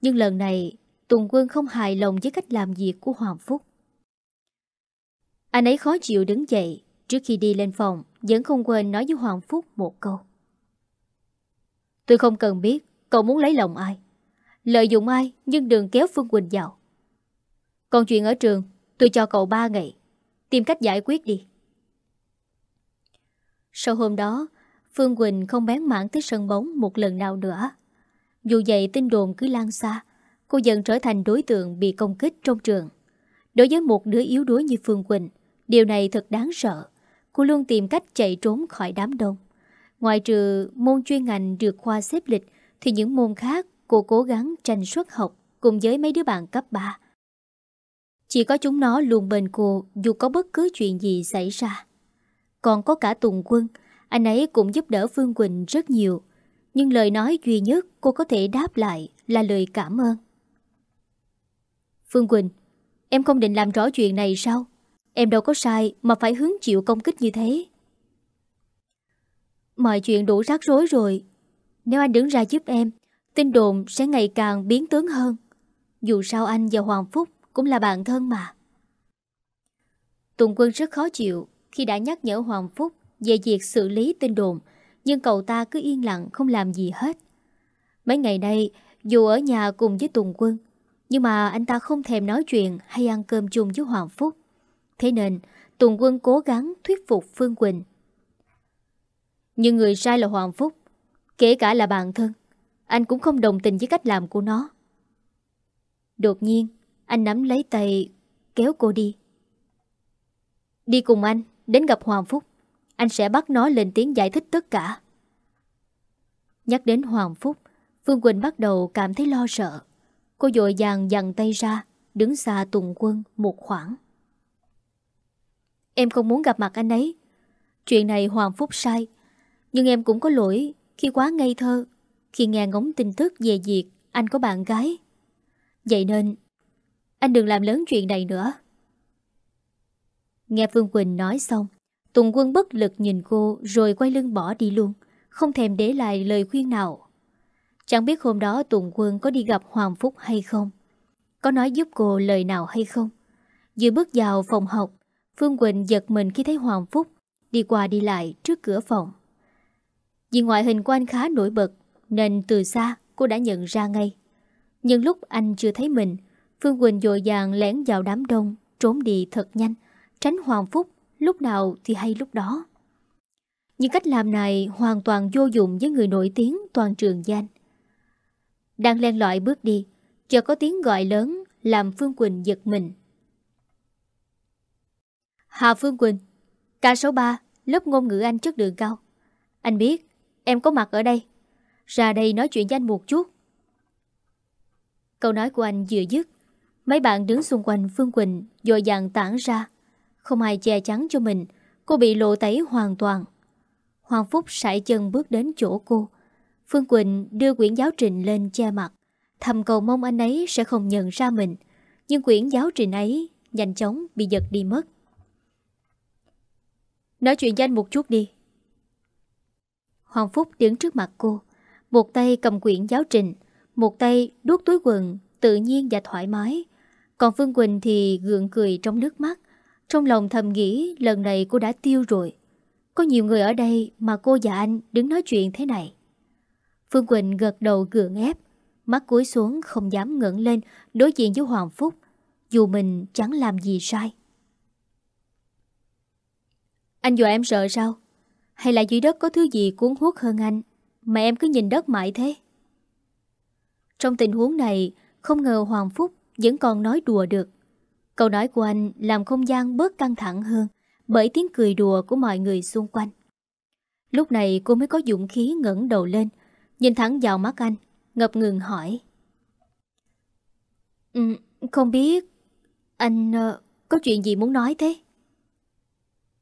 Nhưng lần này, Tùng Quân không hài lòng với cách làm việc của Hoàng Phúc. Anh ấy khó chịu đứng dậy, Trước khi đi lên phòng, Vẫn không quên nói với Hoàng Phúc một câu. Tôi không cần biết Cậu muốn lấy lòng ai. Lợi dụng ai nhưng đừng kéo Phương Quỳnh vào. Còn chuyện ở trường, Tôi cho cậu 3 ngày. Tìm cách giải quyết đi. Sau hôm đó Phương Quỳnh không bén mảng tới sân bóng một lần nào nữa Dù vậy tin đồn cứ lan xa Cô dần trở thành đối tượng bị công kích trong trường Đối với một đứa yếu đuối như Phương Quỳnh Điều này thật đáng sợ. Cô luôn tìm cách chạy trốn khỏi đám đông. Ngoài trừ môn chuyên ngành được khoa xếp lịch, thì những môn khác cô cố gắng tranh suất học cùng với mấy đứa bạn cấp 3. Chỉ có chúng nó luôn bên cô dù có bất cứ chuyện gì xảy ra. Còn có cả Tùng Quân, anh ấy cũng giúp đỡ Phương Quỳnh rất nhiều. Nhưng lời nói duy nhất cô có thể đáp lại là lời cảm ơn. Phương Quỳnh, em không định làm rõ chuyện này sao? Em đâu có sai mà phải hứng chịu công kích như thế. Mọi chuyện đủ rắc rối rồi. Nếu anh đứng ra giúp em, tin đồn sẽ ngày càng biến tướng hơn. Dù sao anh và Hoàng Phúc cũng là bạn thân mà. Tùng Quân rất khó chịu khi đã nhắc nhở Hoàng Phúc về việc xử lý tin đồn, nhưng cậu ta cứ yên lặng không làm gì hết. Mấy ngày nay, dù ở nhà cùng với Tùng Quân, nhưng mà anh ta không thèm nói chuyện hay ăn cơm chung với Hoàng Phúc. Thế nên Tùng Quân cố gắng thuyết phục Phương Quỳnh. Nhưng người sai là Hoàng Phúc, kể cả là bạn thân, anh cũng không đồng tình với cách làm của nó. Đột nhiên, anh nắm lấy tay, kéo cô đi. Đi cùng anh, đến gặp Hoàng Phúc. Anh sẽ bắt nó lên tiếng giải thích tất cả. Nhắc đến Hoàng Phúc, Phương Quỳnh bắt đầu cảm thấy lo sợ. Cô dội dàng dằn tay ra, đứng xa Tùng Quân một khoảng. Em không muốn gặp mặt anh ấy Chuyện này Hoàng Phúc sai Nhưng em cũng có lỗi khi quá ngây thơ Khi nghe ngóng tin tức về việc Anh có bạn gái Vậy nên Anh đừng làm lớn chuyện này nữa Nghe Phương Quỳnh nói xong Tùng quân bất lực nhìn cô Rồi quay lưng bỏ đi luôn Không thèm để lại lời khuyên nào Chẳng biết hôm đó Tùng quân có đi gặp Hoàng Phúc hay không Có nói giúp cô lời nào hay không Vừa bước vào phòng học Phương Quỳnh giật mình khi thấy Hoàng Phúc đi qua đi lại trước cửa phòng. Vì ngoại hình của anh khá nổi bật, nên từ xa cô đã nhận ra ngay. Nhưng lúc anh chưa thấy mình, Phương Quỳnh dội dàng lén vào đám đông, trốn đi thật nhanh, tránh Hoàng Phúc, lúc nào thì hay lúc đó. Nhưng cách làm này hoàn toàn vô dụng với người nổi tiếng toàn trường danh. Đang len lỏi bước đi, chợt có tiếng gọi lớn làm Phương Quỳnh giật mình. Hà Phương Quỳnh, ca số 3, lớp ngôn ngữ Anh chất lượng cao. Anh biết, em có mặt ở đây. Ra đây nói chuyện với anh một chút. Câu nói của anh vừa dứt, mấy bạn đứng xung quanh Phương Quỳnh dội dàng tản ra. Không ai che chắn cho mình, cô bị lộ tẩy hoàn toàn. Hoàng Phúc sải chân bước đến chỗ cô. Phương Quỳnh đưa quyển giáo trình lên che mặt, thầm cầu mong anh ấy sẽ không nhận ra mình. Nhưng quyển giáo trình ấy nhanh chóng bị giật đi mất. Nói chuyện với anh một chút đi. Hoàng Phúc đứng trước mặt cô, một tay cầm quyển giáo trình, một tay đút túi quần, tự nhiên và thoải mái. Còn Phương Quỳnh thì gượng cười trong nước mắt, trong lòng thầm nghĩ lần này cô đã tiêu rồi. Có nhiều người ở đây mà cô và anh đứng nói chuyện thế này. Phương Quỳnh gật đầu gượng ép, mắt cúi xuống không dám ngẩng lên đối diện với Hoàng Phúc, dù mình chẳng làm gì sai. Anh dọa em sợ sao? Hay là dưới đất có thứ gì cuốn hút hơn anh Mà em cứ nhìn đất mãi thế Trong tình huống này Không ngờ Hoàng Phúc Vẫn còn nói đùa được Câu nói của anh làm không gian bớt căng thẳng hơn Bởi tiếng cười đùa của mọi người xung quanh. Lúc này cô mới có dũng khí ngẩng đầu lên Nhìn thẳng vào mắt anh Ngập ngừng hỏi. Ừ, Không biết Anh uh, có chuyện gì muốn nói thế?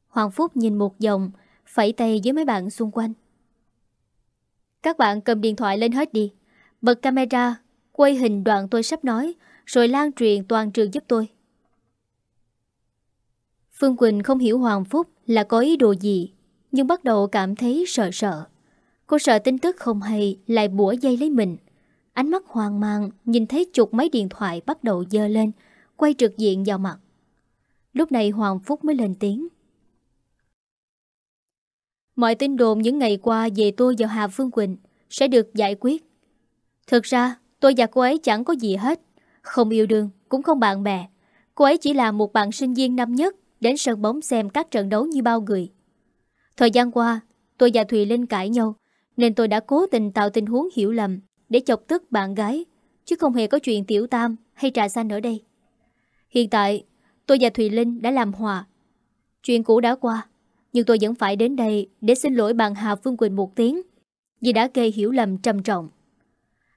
Hoàng Phúc nhìn một dòng Phẩy tay với mấy bạn xung quanh. Các bạn cầm điện thoại lên hết đi Bật camera Quay hình đoạn tôi sắp nói Rồi lan truyền toàn trường giúp tôi. Phương Quỳnh không hiểu Hoàng Phúc là có ý đồ gì Nhưng bắt đầu cảm thấy sợ sợ Cô sợ tin tức không hay Lại bủa dây lấy mình Ánh mắt hoang mang Nhìn thấy chục máy điện thoại bắt đầu dơ lên Quay trực diện vào mặt Lúc này Hoàng Phúc mới lên tiếng Mọi tin đồn những ngày qua về tôi và Hà Phương Quỳnh sẽ được giải quyết. Thực ra, tôi và cô ấy chẳng có gì hết. Không yêu đương, cũng không bạn bè. Cô ấy chỉ là một bạn sinh viên năm nhất đến sân bóng xem các trận đấu như bao người. Thời gian qua, tôi và Thùy Linh cãi nhau, nên tôi đã cố tình tạo tình huống hiểu lầm để chọc tức bạn gái, chứ không hề có chuyện tiểu tam hay trà xanh ở đây. Hiện tại, tôi và Thùy Linh đã làm hòa. Chuyện cũ đã qua, nhưng tôi vẫn phải đến đây để xin lỗi bạn Hà Phương Quỳnh một tiếng vì đã gây hiểu lầm trầm trọng.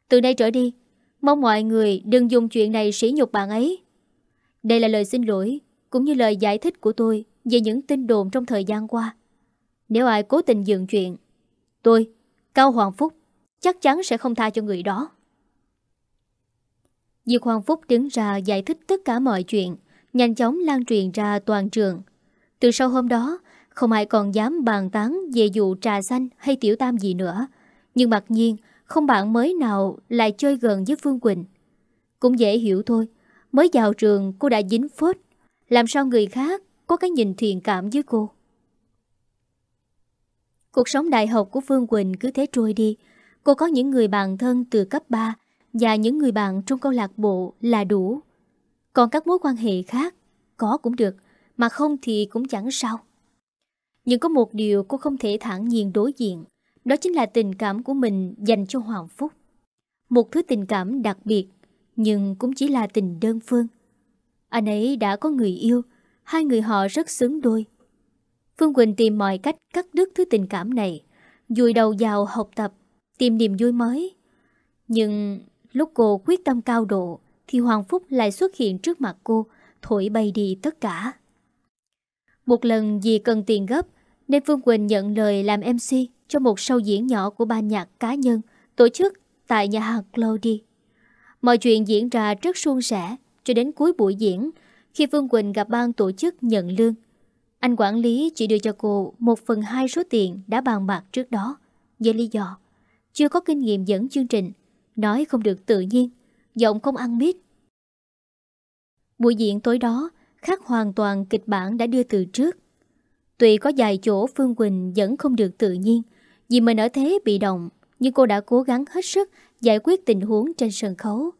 Từ nay trở đi, mong mọi người đừng dùng chuyện này sỉ nhục bạn ấy. Đây là lời xin lỗi cũng như lời giải thích của tôi về những tin đồn trong thời gian qua. Nếu ai cố tình dựng chuyện, tôi, Cao Hoàng Phúc, chắc chắn sẽ không tha cho người đó. Diệp Hoàng Phúc đứng ra giải thích tất cả mọi chuyện, nhanh chóng lan truyền ra toàn trường. Từ sau hôm đó, không ai còn dám bàn tán về vụ trà xanh hay tiểu tam gì nữa. Nhưng mặc nhiên, không bạn mới nào lại chơi gần với Phương Quỳnh. Cũng dễ hiểu thôi, mới vào trường cô đã dính phốt. Làm sao người khác có cái nhìn thiện cảm với cô? Cuộc sống đại học của Phương Quỳnh cứ thế trôi đi. Cô có những người bạn thân từ cấp 3 và những người bạn trong câu lạc bộ là đủ. Còn các mối quan hệ khác, có cũng được, mà không thì cũng chẳng sao. Nhưng có một điều cô không thể thẳng nhiên đối diện Đó chính là tình cảm của mình dành cho Hoàng Phúc Một thứ tình cảm đặc biệt Nhưng cũng chỉ là tình đơn phương anh ấy đã có người yêu, Hai người họ rất xứng đôi. Phương Quỳnh tìm mọi cách cắt đứt thứ tình cảm này, Dùi đầu vào học tập, Tìm niềm vui mới. Nhưng lúc cô quyết tâm cao độ, Thì Hoàng Phúc lại xuất hiện trước mặt cô, Thổi bay đi tất cả. Một lần vì cần tiền gấp, nên Phương Quỳnh nhận lời làm MC cho một show diễn nhỏ của ban nhạc cá nhân, tổ chức tại nhà hàng Cloudy. Mọi chuyện diễn ra rất suôn sẻ cho đến cuối buổi diễn khi Phương Quỳnh gặp ban tổ chức nhận lương. Anh quản lý chỉ đưa cho cô một phần hai số tiền đã bàn bạc trước đó với lý do chưa có kinh nghiệm dẫn chương trình, nói không được tự nhiên, giọng không ăn biết. Buổi diễn tối đó khác hoàn toàn kịch bản đã đưa từ trước. Tuy có vài chỗ Phương Quỳnh vẫn không được tự nhiên Vì mình ở thế bị động Nhưng cô đã cố gắng hết sức Giải quyết tình huống trên sân khấu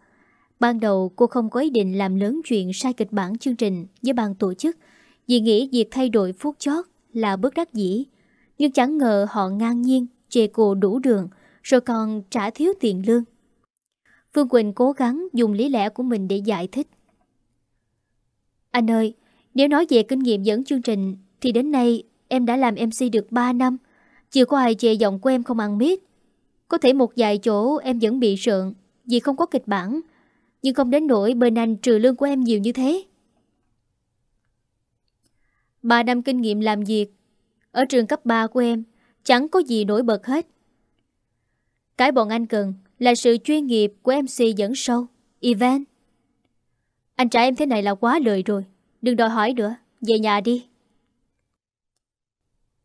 Ban đầu cô không có ý định làm lớn chuyện sai kịch bản chương trình với ban tổ chức vì nghĩ việc thay đổi phút chót là bước đắc dĩ. Nhưng chẳng ngờ họ ngang nhiên chê cô đủ đường rồi còn trả thiếu tiền lương. Phương Quỳnh cố gắng dùng lý lẽ của mình để giải thích. Anh ơi, nếu nói về kinh nghiệm dẫn chương trình thì đến nay em đã làm MC được 3 năm. Chưa có ai chê giọng của em không ăn miết Có thể một vài chỗ em vẫn bị sợn vì không có kịch bản. Nhưng không đến nỗi bên anh trừ lương của em nhiều như thế. ba năm kinh nghiệm làm việc ở trường cấp 3 của em chẳng có gì nổi bật hết. Cái bọn anh cần là sự chuyên nghiệp của MC dẫn sâu, event. Anh trả em thế này là quá lời rồi. Đừng đòi hỏi nữa, về nhà đi.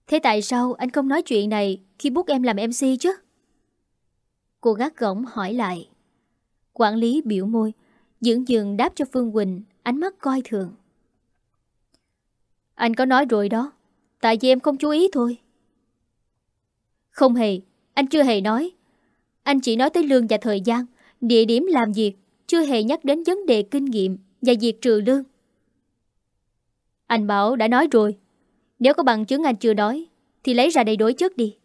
Thế tại sao anh không nói chuyện này khi bút em làm MC chứ? Cô gắt gỏng hỏi lại. Quản lý biểu môi, dưỡng dường đáp cho Phương Quỳnh, ánh mắt coi thường. Anh có nói rồi đó, tại vì em không chú ý thôi. Không hề, anh chưa hề nói. Anh chỉ nói tới lương và thời gian, địa điểm làm việc, chưa hề nhắc đến vấn đề kinh nghiệm và việc trừ lương. Anh bảo đã nói rồi. Nếu có bằng chứng anh chưa nói, thì lấy ra đây đối chất đi.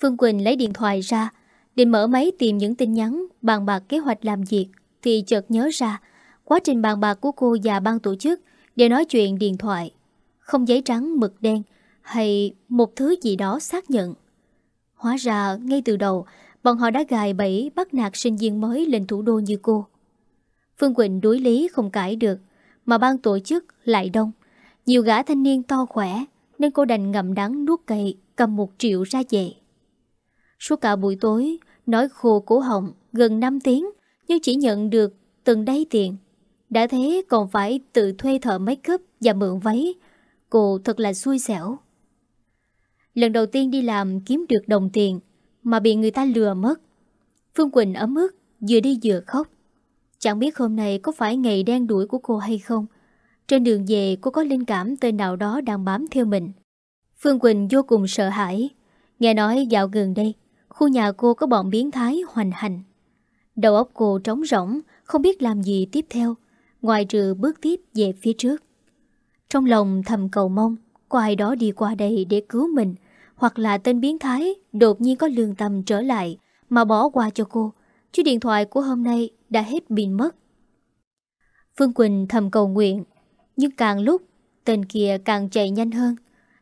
Phương Quỳnh lấy điện thoại ra, định mở máy tìm những tin nhắn bàn bạc kế hoạch làm việc, thì chợt nhớ ra quá trình bàn bạc của cô và ban tổ chức để nói chuyện điện thoại. Không giấy trắng mực đen hay một thứ gì đó xác nhận. Hóa ra ngay từ đầu bọn họ đã gài bẫy bắt nạt sinh viên mới lên thủ đô như cô. Phương Quỳnh đối lý không cãi được mà ban tổ chức lại đông. Nhiều gã thanh niên to khỏe nên cô đành ngậm đắng nuốt cậy cầm một triệu ra về. Suốt cả buổi tối, nói khô cổ họng gần 5 tiếng nhưng chỉ nhận được từng đáy tiền. Đã thế còn phải tự thuê thợ make up và mượn váy. Cô thật là xui xẻo. Lần đầu tiên đi làm kiếm được đồng tiền mà bị người ta lừa mất. Phương Quỳnh ấm ức, vừa đi vừa khóc. Chẳng biết hôm nay có phải ngày đen đuổi của cô hay không. Trên đường về cô có linh cảm tên nào đó đang bám theo mình. Phương Quỳnh vô cùng sợ hãi. Nghe nói dạo gần đây, khu nhà cô có bọn biến thái hoành hành. Đầu óc cô trống rỗng, không biết làm gì tiếp theo, ngoài trừ bước tiếp về phía trước. Trong lòng thầm cầu mong, có ai đó đi qua đây để cứu mình, hoặc là tên biến thái đột nhiên có lương tâm trở lại mà bỏ qua cho cô, chứ điện thoại của hôm nay đã hết pin mất. Phương Quỳnh thầm cầu nguyện, nhưng càng lúc tên kia càng chạy nhanh hơn.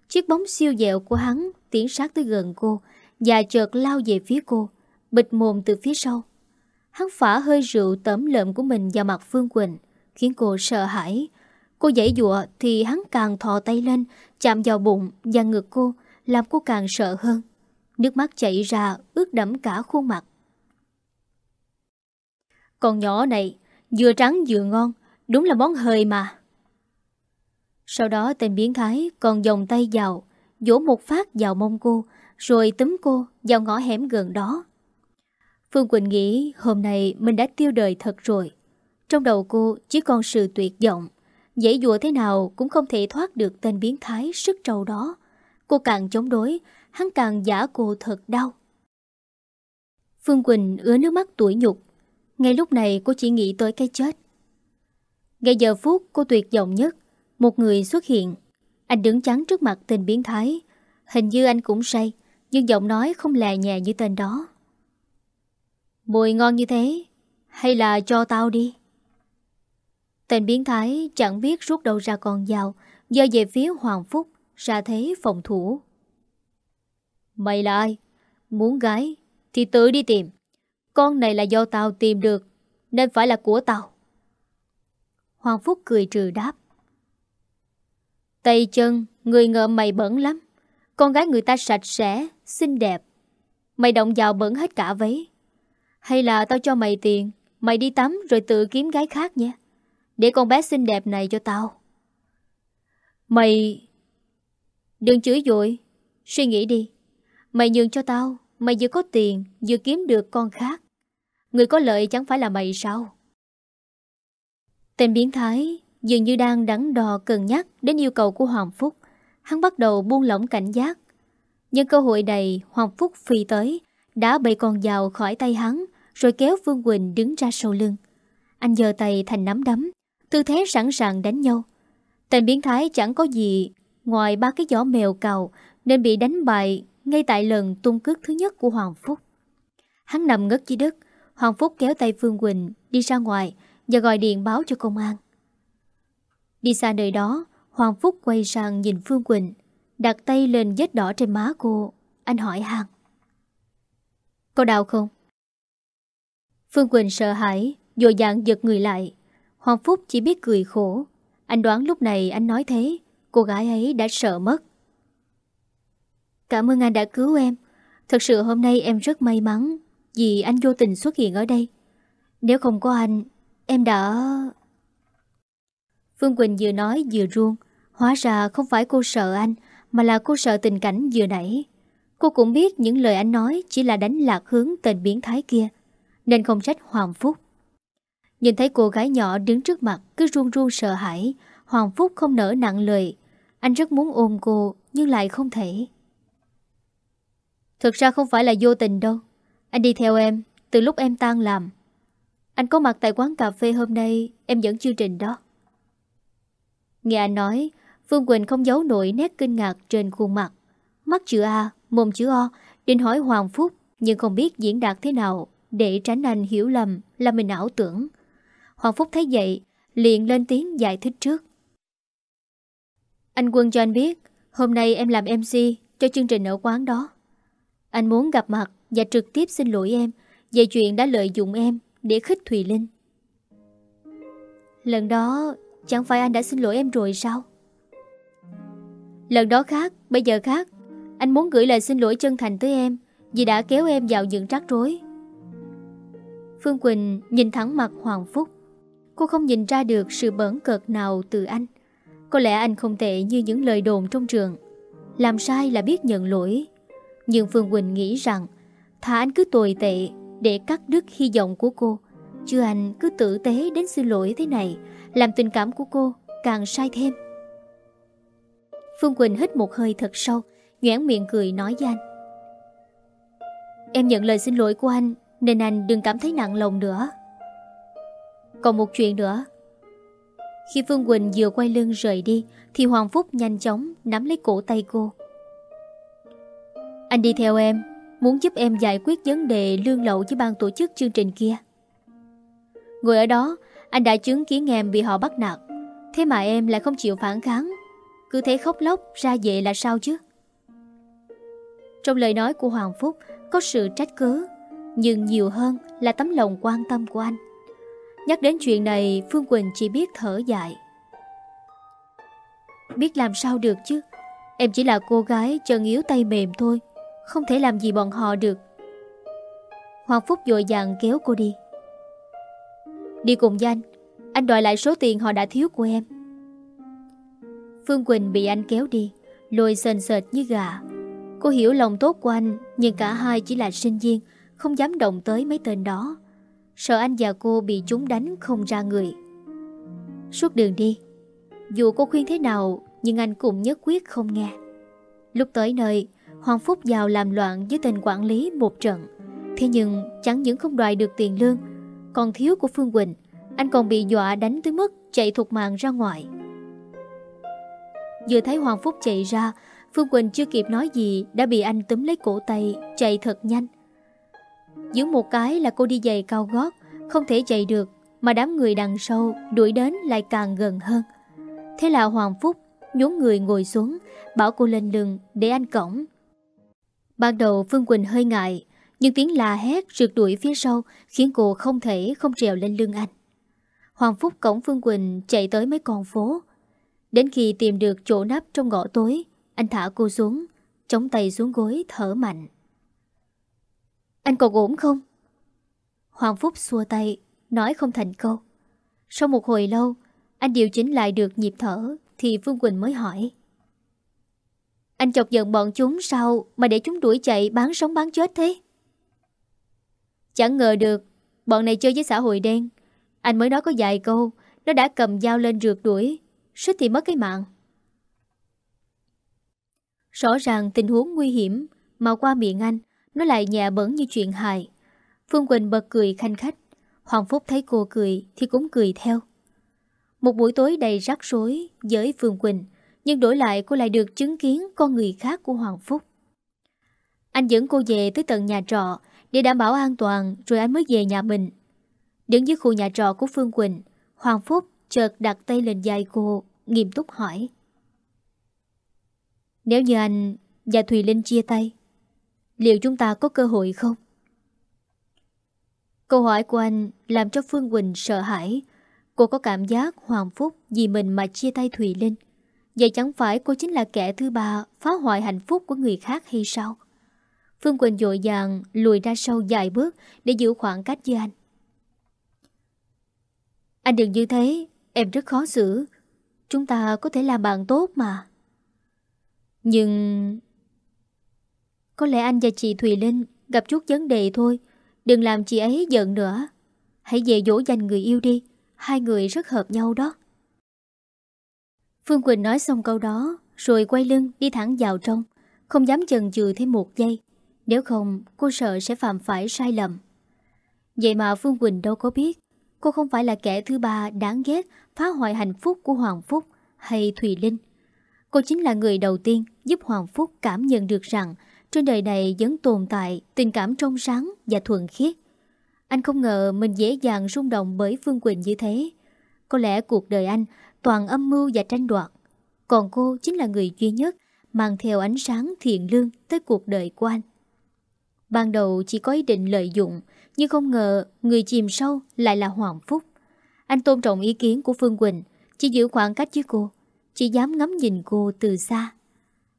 Chiếc bóng siêu dẹo của hắn tiến sát tới gần cô và chợt lao về phía cô, bịt mồm từ phía sau. Hắn phả hơi rượu tẩm lợm của mình vào mặt Phương Quỳnh, khiến cô sợ hãi. Cô dãy dụa thì hắn càng thò tay lên, chạm vào bụng và ngực cô, làm cô càng sợ hơn. Nước mắt chảy ra, ướt đẫm cả khuôn mặt. Con nhỏ này, vừa trắng vừa ngon, đúng là món hơi mà. Sau đó tên biến thái còn dòng tay vào, vỗ một phát vào mông cô, rồi tấm cô vào ngõ hẻm gần đó. Phương Quỳnh nghĩ hôm nay mình đã tiêu đời thật rồi. Trong đầu cô chỉ còn sự tuyệt vọng. Dãy dụa thế nào cũng không thể thoát được tên biến thái sức trâu đó. Cô càng chống đối, hắn càng giả cô thật đau. Phương Quỳnh ứa nước mắt tuổi nhục. Ngay lúc này cô chỉ nghĩ tới cái chết. Ngay giờ phút cô tuyệt vọng nhất, một người xuất hiện. Anh đứng chắn trước mặt tên biến thái. Hình như anh cũng say, nhưng giọng nói không lè nhẹ như tên đó. Mùi ngon như thế, hay là cho tao đi? Tên biến thái chẳng biết rút đâu ra con dao, giờ về phía Hoàng Phúc, ra thế phòng thủ. Mày là ai? Muốn gái thì tự đi tìm. Con này là do tao tìm được, nên phải là của tao. Hoàng Phúc cười trừ đáp. Tay chân, người ngợm mày bẩn lắm. Con gái người ta sạch sẽ, xinh đẹp. Mày động vào bẩn hết cả vấy. Hay là tao cho mày tiền, mày đi tắm rồi tự kiếm gái khác nhé. Để con bé xinh đẹp này cho tao. Mày... Đừng chửi dội, suy nghĩ đi. Mày nhường cho tao, mày vừa có tiền, vừa kiếm được con khác. Người có lợi chẳng phải là mày sao? Tên biến thái dường như đang đắn đo cân nhắc đến yêu cầu của Hoàng Phúc. Hắn bắt đầu buông lỏng cảnh giác. Nhưng cơ hội này Hoàng Phúc phi tới, đã bị con dao khỏi tay hắn, rồi kéo Phương Quỳnh đứng ra sau lưng. Anh giơ tay thành nắm đấm, tư thế sẵn sàng đánh nhau. Tên biến thái chẳng có gì ngoài ba cái giỏ mèo cào nên bị đánh bại ngay tại lần tung cước thứ nhất của Hoàng Phúc. Hắn nằm ngất dưới đất, Hoàng Phúc kéo tay Phương Quỳnh đi ra ngoài và gọi điện báo cho công an. Đi xa nơi đó, Hoàng Phúc quay sang nhìn Phương Quỳnh, đặt tay lên vết đỏ trên má cô. Anh hỏi hàng. Có đau không? Phương Quỳnh sợ hãi, dội dàng giật người lại. Hoàng Phúc chỉ biết cười khổ. Anh đoán lúc này anh nói thế, cô gái ấy đã sợ mất. Cảm ơn anh đã cứu em. Thật sự hôm nay em rất may mắn vì anh vô tình xuất hiện ở đây. Nếu không có anh, em đã... Phương Quỳnh vừa nói vừa ruông. Hóa ra không phải cô sợ anh, mà là cô sợ tình cảnh vừa nãy. Cô cũng biết những lời anh nói chỉ là đánh lạc hướng tên biến thái kia, nên không trách Hoàng Phúc. Nhìn thấy cô gái nhỏ đứng trước mặt cứ run run sợ hãi, Hoàng Phúc không nở nặng lời. Anh rất muốn ôm cô, nhưng lại không thể. Thực ra không phải là vô tình đâu. Anh đi theo em, từ lúc em tan làm. Anh có mặt tại quán cà phê hôm nay, em dẫn chương trình đó. Nghe anh nói, Phương Quỳnh không giấu nổi nét kinh ngạc trên khuôn mặt. Mắt chữ A, mồm chữ O, định hỏi Hoàng Phúc, nhưng không biết diễn đạt thế nào để tránh anh hiểu lầm là mình ảo tưởng. Hoàng Phúc thấy vậy, liền lên tiếng giải thích trước. Anh Quân cho anh biết, hôm nay em làm MC cho chương trình ở quán đó. Anh muốn gặp mặt và trực tiếp xin lỗi em về chuyện đã lợi dụng em để khích Thùy Linh. Lần đó chẳng phải anh đã xin lỗi em rồi sao? Lần đó khác, bây giờ khác. Anh muốn gửi lời xin lỗi chân thành tới em vì đã kéo em vào những rắc rối. Phương Quỳnh nhìn thẳng mặt Hoàng Phúc. Cô không nhìn ra được sự bẩn cợt nào từ anh. Có lẽ anh không tệ như những lời đồn trong trường. Làm sai là biết nhận lỗi. Nhưng Phương Quỳnh nghĩ rằng thà anh cứ tồi tệ để cắt đứt hy vọng của cô. Chứ anh cứ tử tế đến xin lỗi thế này làm tình cảm của cô càng sai thêm. Phương Quỳnh hít một hơi thật sâu, Nhoãn miệng cười nói với anh. Em nhận lời xin lỗi của anh, nên anh đừng cảm thấy nặng lòng nữa. Còn một chuyện nữa. Khi Phương Quỳnh vừa quay lưng rời đi, thì Hoàng Phúc nhanh chóng nắm lấy cổ tay cô. Anh đi theo em, muốn giúp em giải quyết vấn đề lương lậu với ban tổ chức chương trình kia. Ngồi ở đó, anh đã chứng kiến em bị họ bắt nạt. Thế mà em lại không chịu phản kháng cứ thế khóc lóc, ra về là sao chứ? Trong lời nói của Hoàng Phúc, Có sự trách cứ Nhưng nhiều hơn là tấm lòng quan tâm của anh. Nhắc đến chuyện này, Phương Quỳnh chỉ biết thở dài. Biết làm sao được chứ? Em chỉ là cô gái chân yếu tay mềm thôi, Không thể làm gì bọn họ được. Hoàng Phúc dội dàng kéo cô đi. Đi cùng với anh Anh đòi lại số tiền họ đã thiếu của em. Phương Quỳnh bị anh kéo đi, Lôi sền sệt như gà. Cô hiểu lòng tốt của anh, Nhưng cả hai chỉ là sinh viên, Không dám động tới mấy tên đó. Sợ anh và cô bị chúng đánh không ra người. Suốt đường đi, Dù cô khuyên thế nào, Nhưng anh cũng nhất quyết không nghe. Lúc tới nơi, Hoàng Phúc vào làm loạn với tên quản lý một trận. Thế nhưng chẳng những không đòi được tiền lương, Còn thiếu của Phương Quỳnh, Anh còn bị dọa đánh tới mức chạy thục mạng ra ngoài. Vừa thấy Hoàng Phúc chạy ra, Phương Quỳnh chưa kịp nói gì, Đã bị anh túm lấy cổ tay, Chạy thật nhanh. Dưỡng một cái là cô đi giày cao gót, Không thể chạy được, Mà đám người đằng sau đuổi đến lại càng gần hơn. Thế là Hoàng Phúc nhún người ngồi xuống, Bảo cô lên lưng để anh cổng Ban đầu Phương Quỳnh hơi ngại, Nhưng tiếng la hét rượt đuổi phía sau Khiến cô không thể không trèo lên lưng anh. Hoàng Phúc cổng Phương Quỳnh chạy tới mấy con phố Đến khi tìm được chỗ nắp trong ngõ tối, anh thả cô xuống, chống tay xuống gối thở mạnh. Anh còn ổn không? Hoàng Phúc xua tay, nói không thành câu. Sau một hồi lâu, anh điều chỉnh lại được nhịp thở thì Phương Quỳnh mới hỏi. Anh chọc giận bọn chúng sao mà để chúng đuổi chạy bán sống bán chết thế? Chẳng ngờ được, bọn này chơi với xã hội đen. Anh mới nói có vài câu, nó đã cầm dao lên rượt đuổi, suýt thì mất cái mạng. Rõ ràng tình huống nguy hiểm mà qua miệng anh nó lại nhẹ bẩn như chuyện hài. Phương Quỳnh bật cười khanh khách. Hoàng Phúc thấy cô cười thì cũng cười theo. Một buổi tối đầy rắc rối với Phương Quỳnh, nhưng đổi lại cô lại được chứng kiến con người khác của Hoàng Phúc. Anh dẫn cô về tới tận nhà trọ để đảm bảo an toàn rồi anh mới về nhà mình. Đứng dưới khu nhà trọ của Phương Quỳnh, Hoàng Phúc chợt đặt tay lên vai cô, nghiêm túc hỏi. Nếu như anh và Thùy Linh chia tay, liệu chúng ta có cơ hội không? Câu hỏi của anh làm cho Phương Quỳnh sợ hãi. Cô có cảm giác Hoàng Phúc vì mình mà chia tay Thùy Linh. Vậy chẳng phải cô chính là kẻ thứ ba phá hoại hạnh phúc của người khác hay sao? Phương Quỳnh dội dàng lùi ra sau vài bước để giữ khoảng cách với anh. Anh đừng như thế, em rất khó xử. Chúng ta có thể làm bạn tốt mà. Nhưng... Có lẽ anh và chị Thùy Linh gặp chút vấn đề thôi. Đừng làm chị ấy giận nữa. Hãy về dỗ dành người yêu đi. Hai người rất hợp nhau đó. Phương Quỳnh nói xong câu đó, rồi quay lưng đi thẳng vào trong. Không dám chần chừ thêm một giây. Nếu không, cô sợ sẽ phạm phải sai lầm. Vậy mà Phương Quỳnh đâu có biết. Cô không phải là kẻ thứ ba đáng ghét phá hoại hạnh phúc của Hoàng Phúc hay Thùy Linh. Cô chính là người đầu tiên giúp Hoàng Phúc cảm nhận được rằng trên đời này vẫn tồn tại tình cảm trong sáng và thuần khiết. Anh không ngờ mình dễ dàng rung động bởi Phương Quỳnh như thế. Có lẽ cuộc đời anh toàn âm mưu và tranh đoạt. Còn cô chính là người duy nhất mang theo ánh sáng thiện lương tới cuộc đời của anh. Ban đầu chỉ có ý định lợi dụng, nhưng không ngờ người chìm sâu lại là Hoàng Phúc. Anh tôn trọng ý kiến của Phương Quỳnh, chỉ giữ khoảng cách với cô, chỉ dám ngắm nhìn cô từ xa.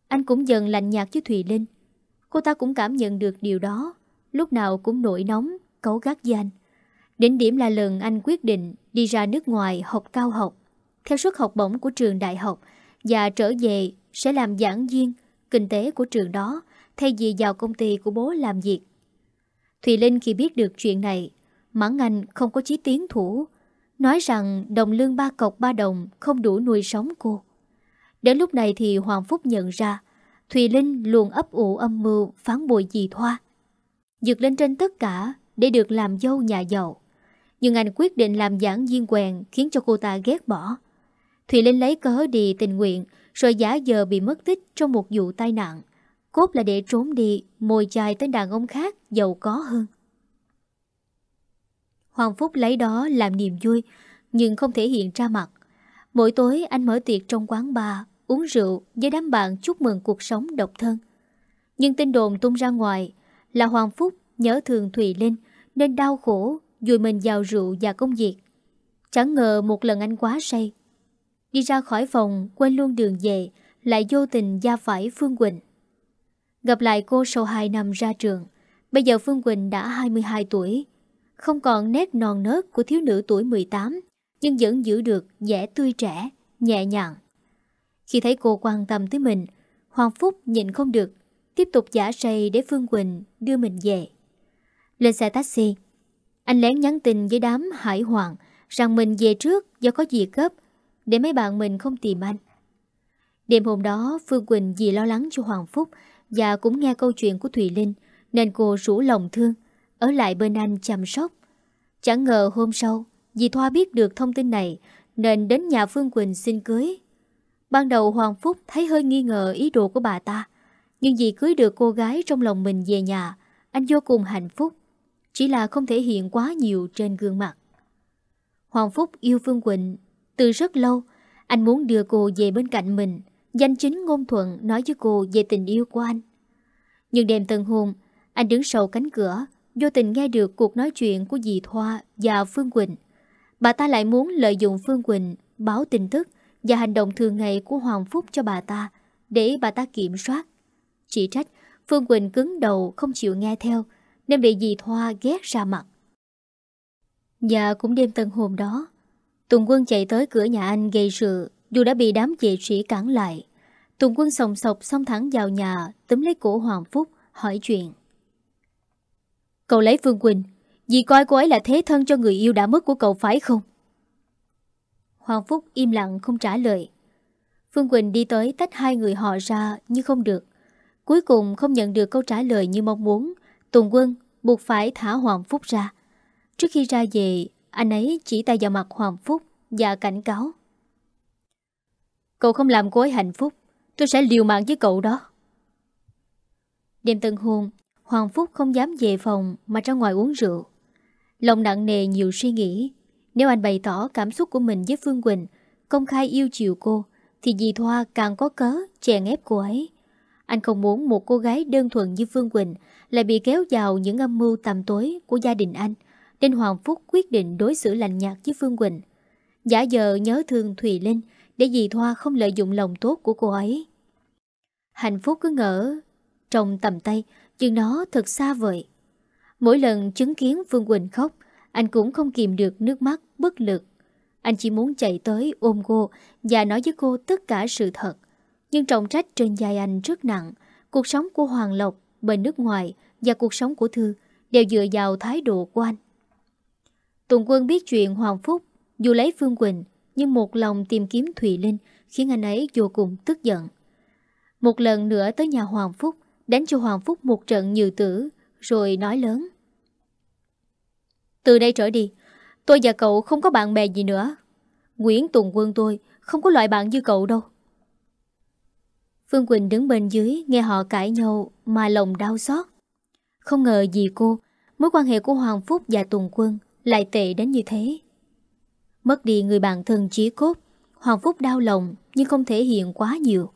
Anh cũng dần lạnh nhạt với Thùy Linh. Cô ta cũng cảm nhận được điều đó, lúc nào cũng nổi nóng, cấu gắt với anh. Đến điểm là lần anh quyết định đi ra nước ngoài học cao học, theo suất học bổng của trường đại học và trở về sẽ làm giảng viên kinh tế của trường đó thay vì vào công ty của bố làm việc. Thùy Linh khi biết được chuyện này, mắng anh không có chí tiến thủ, nói rằng đồng lương ba cọc ba đồng không đủ nuôi sống cô. Đến lúc này thì Hoàng Phúc nhận ra, Thùy Linh luôn ấp ủ âm mưu phán bội dì Thoa. Dược lên trên tất cả để được làm dâu nhà giàu. Nhưng anh quyết định làm giảng viên quèn khiến cho cô ta ghét bỏ. Thùy Linh lấy cớ đi tình nguyện rồi giả giờ bị mất tích trong một vụ tai nạn. Cốt là để trốn đi, Mồi chài tới đàn ông khác, Giàu có hơn. Hoàng Phúc lấy đó làm niềm vui, Nhưng không thể hiện ra mặt. Mỗi tối anh mở tiệc trong quán bar, Uống rượu với đám bạn chúc mừng cuộc sống độc thân. Nhưng tin đồn tung ra ngoài Là Hoàng Phúc nhớ thường Thùy Linh Nên đau khổ, Dùi mình vào rượu và công việc. Chẳng ngờ một lần anh quá say. Đi ra khỏi phòng, Quên luôn đường về, Lại vô tình gia phải Phương Quỳnh. Gặp lại cô sau 2 năm ra trường. Bây giờ Phương Quỳnh đã 22 tuổi. Không còn nét non nớt của thiếu nữ tuổi 18 Nhưng vẫn giữ được vẻ tươi trẻ, nhẹ nhàng. Khi thấy cô quan tâm tới mình Hoàng Phúc nhìn không được Tiếp tục giả say để Phương Quỳnh đưa mình về. Lên xe taxi Anh lén nhắn tin với đám Hải Hoàng Rằng mình về trước do có việc gấp Để mấy bạn mình không tìm anh. Đêm hôm đó Phương Quỳnh vì lo lắng cho Hoàng Phúc và cũng nghe câu chuyện của Thùy Linh, nên cô rủ lòng thương, ở lại bên anh chăm sóc. Chẳng ngờ hôm sau dì Thoa biết được thông tin này, nên đến nhà Phương Quỳnh xin cưới. Ban đầu Hoàng Phúc thấy hơi nghi ngờ ý đồ của bà ta, nhưng vì cưới được cô gái trong lòng mình về nhà, anh vô cùng hạnh phúc chỉ là không thể hiện quá nhiều trên gương mặt. Hoàng Phúc yêu Phương Quỳnh từ rất lâu, anh muốn đưa cô về bên cạnh mình Danh chính ngôn thuận nói với cô về tình yêu của anh. Nhưng đêm tân hôn, anh đứng sau cánh cửa, vô tình nghe được cuộc nói chuyện của dì Thoa và Phương Quỳnh. Bà ta lại muốn lợi dụng Phương Quỳnh báo tin tức và hành động thường ngày của Hoàng Phúc cho bà ta để bà ta kiểm soát. Chỉ trách Phương Quỳnh cứng đầu không chịu nghe theo nên bị dì Thoa ghét ra mặt. Và cũng đêm tân hôn đó, Tùng Quân chạy tới cửa nhà anh gây sự dù đã bị đám vệ sĩ cản lại Tùng quân sòng sọc xông thẳng vào nhà Tấm lấy cổ Hoàng Phúc Hỏi chuyện Cậu lấy Phương Quỳnh Vì coi cô ấy là thế thân cho người yêu đã mất của cậu phải không Hoàng Phúc im lặng không trả lời Phương Quỳnh đi tới tách hai người họ ra nhưng không được. Cuối cùng không nhận được câu trả lời như mong muốn. Tùng Quân buộc phải thả Hoàng Phúc ra. Trước khi ra về, anh ấy chỉ tay vào mặt Hoàng Phúc và cảnh cáo. Cậu không làm cô ấy hạnh phúc, tôi sẽ liều mạng với cậu đó. Đêm tân hôn, Hoàng Phúc không dám về phòng mà ra ngoài uống rượu. Lòng nặng nề nhiều suy nghĩ. Nếu anh bày tỏ cảm xúc của mình với Phương Quỳnh, công khai yêu chiều cô, thì dì Thoa càng có cớ chèn ép cô ấy. Anh không muốn một cô gái đơn thuần như Phương Quỳnh lại bị kéo vào những âm mưu tầm tối của gia đình anh, nên Hoàng Phúc quyết định đối xử lành nhạt với Phương Quỳnh. Giả giờ nhớ thương Thùy Linh để dì Thoa không lợi dụng lòng tốt của cô ấy. Hạnh phúc cứ ngỡ trong tầm tay, nhưng nó thật xa vời. Mỗi lần chứng kiến Phương Quỳnh khóc, anh cũng không kìm được nước mắt bất lực. Anh chỉ muốn chạy tới ôm cô và nói với cô tất cả sự thật. Nhưng trọng trách trên vai anh rất nặng. Cuộc sống của Hoàng Lộc bên nước ngoài và cuộc sống của Thư đều dựa vào thái độ của anh. Tùng Quân biết chuyện Hoàng Phúc dù lấy Phương Quỳnh nhưng một lòng tìm kiếm Thùy Linh khiến anh ấy vô cùng tức giận. Một lần nữa tới nhà Hoàng Phúc đánh cho Hoàng Phúc một trận như tử rồi nói lớn. Từ đây trở đi, tôi và cậu không có bạn bè gì nữa. Nguyễn Tùng Quân tôi không có loại bạn như cậu đâu. Phương Quỳnh đứng bên dưới nghe họ cãi nhau mà lòng đau xót. Không ngờ gì cô, mối quan hệ của Hoàng Phúc và Tùng Quân lại tệ đến như thế. Mất đi người bạn thân chí cốt, Hoàng Phúc đau lòng nhưng không thể hiện quá nhiều.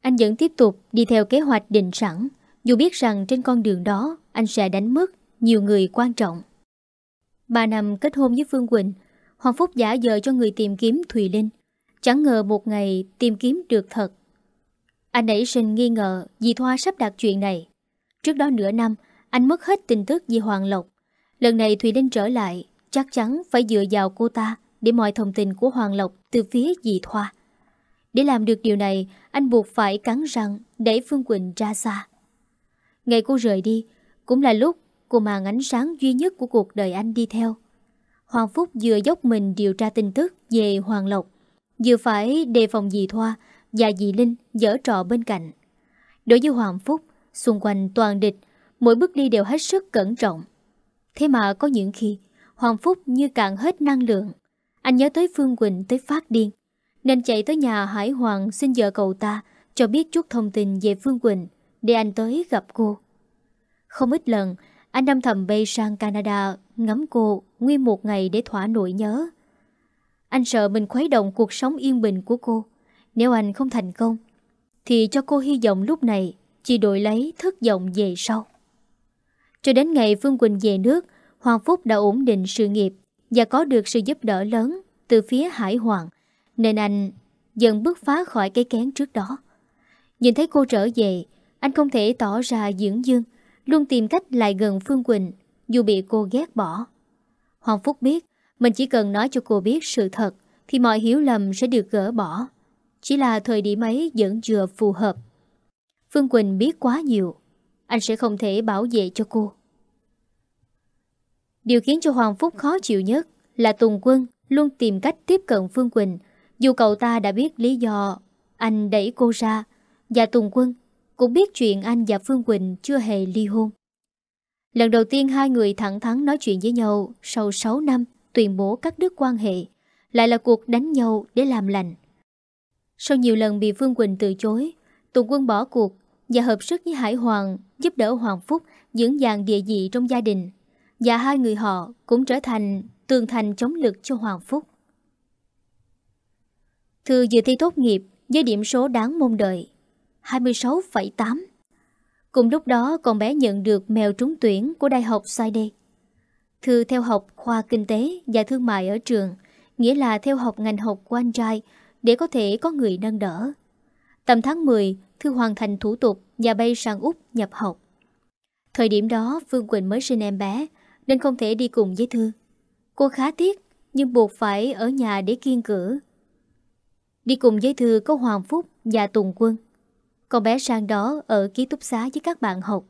Anh vẫn tiếp tục đi theo kế hoạch định sẵn, dù biết rằng trên con đường đó anh sẽ đánh mất nhiều người quan trọng. Ba năm kết hôn với Phương Quỳnh, Hoàng Phúc giả dờ cho người tìm kiếm Thùy Linh. Chẳng ngờ một ngày tìm kiếm được thật. Anh nảy sinh nghi ngờ dì Thoa sắp đặt chuyện này. Trước đó nửa năm, anh mất hết tin tức về Hoàng Lộc. Lần này Thùy Linh trở lại, chắc chắn phải dựa vào cô ta để mọi thông tin của Hoàng Lộc từ phía dì Thoa. Để làm được điều này, anh buộc phải cắn răng đẩy Phương Quỳnh ra xa. Ngày cô rời đi, cũng là lúc cô mang ánh sáng duy nhất của cuộc đời anh đi theo. Hoàng Phúc vừa dốc mình điều tra tin tức về Hoàng Lộc, vừa phải đề phòng dì Thoa và dì Linh dở trò bên cạnh. Đối với Hoàng Phúc, xung quanh toàn địch, mỗi bước đi đều hết sức cẩn trọng. Thế mà có những khi, Hoàng Phúc như cạn hết năng lượng. Anh nhớ tới Phương Quỳnh tới phát điên, nên chạy tới nhà Hải Hoàng xin vợ cậu ta cho biết chút thông tin về Phương Quỳnh để anh tới gặp cô. Không ít lần, anh âm thầm bay sang Canada ngắm cô nguyên một ngày để thỏa nỗi nhớ. Anh sợ mình khuấy động cuộc sống yên bình của cô. Nếu anh không thành công, thì cho cô hy vọng lúc này chỉ đổi lấy thất vọng về sau. Cho đến ngày Phương Quỳnh về nước, Hoàng Phúc đã ổn định sự nghiệp và có được sự giúp đỡ lớn từ phía Hải Hoàng, nên anh dần bước phá khỏi cái kén trước đó. Nhìn thấy cô trở về, anh không thể tỏ ra dưỡng dương, luôn tìm cách lại gần Phương Quỳnh, dù bị cô ghét bỏ. Hoàng Phúc biết, mình chỉ cần nói cho cô biết sự thật, thì mọi hiểu lầm sẽ được gỡ bỏ. Chỉ là thời điểm ấy vẫn chưa phù hợp. Phương Quỳnh biết quá nhiều, anh sẽ không thể bảo vệ cho cô. Điều khiến cho Hoàng Phúc khó chịu nhất là Tùng Quân luôn tìm cách tiếp cận Phương Quỳnh, dù cậu ta đã biết lý do anh đẩy cô ra, và Tùng Quân cũng biết chuyện anh và Phương Quỳnh chưa hề ly hôn. Lần đầu tiên hai người thẳng thắn nói chuyện với nhau sau 6 năm tuyên bố cắt đứt quan hệ, lại là cuộc đánh nhau để làm lành. Sau nhiều lần bị Phương Quỳnh từ chối, Tùng Quân bỏ cuộc và hợp sức với Hải Hoàng giúp đỡ Hoàng Phúc dưỡng dàng địa vị trong gia đình. Và hai người họ cũng trở thành tường thành chống lực cho Hoàng Phúc. Thư vừa thi tốt nghiệp với điểm số đáng mong đợi 26,8 Cùng lúc đó con bé nhận được mèo trúng tuyển của Đại học Sydney. Thư theo học khoa kinh tế và thương mại ở trường, nghĩa là theo học ngành học của anh trai để có thể có người nâng đỡ. Tầm tháng 10, Thư hoàn thành thủ tục và bay sang Úc nhập học. Thời điểm đó Phương Quỳnh mới sinh em bé nên không thể đi cùng với Thư. Cô khá tiếc nhưng buộc phải ở nhà để kiên cử. Đi cùng với Thư có Hoàng Phúc và Tùng Quân. Con bé sang đó ở ký túc xá với các bạn học.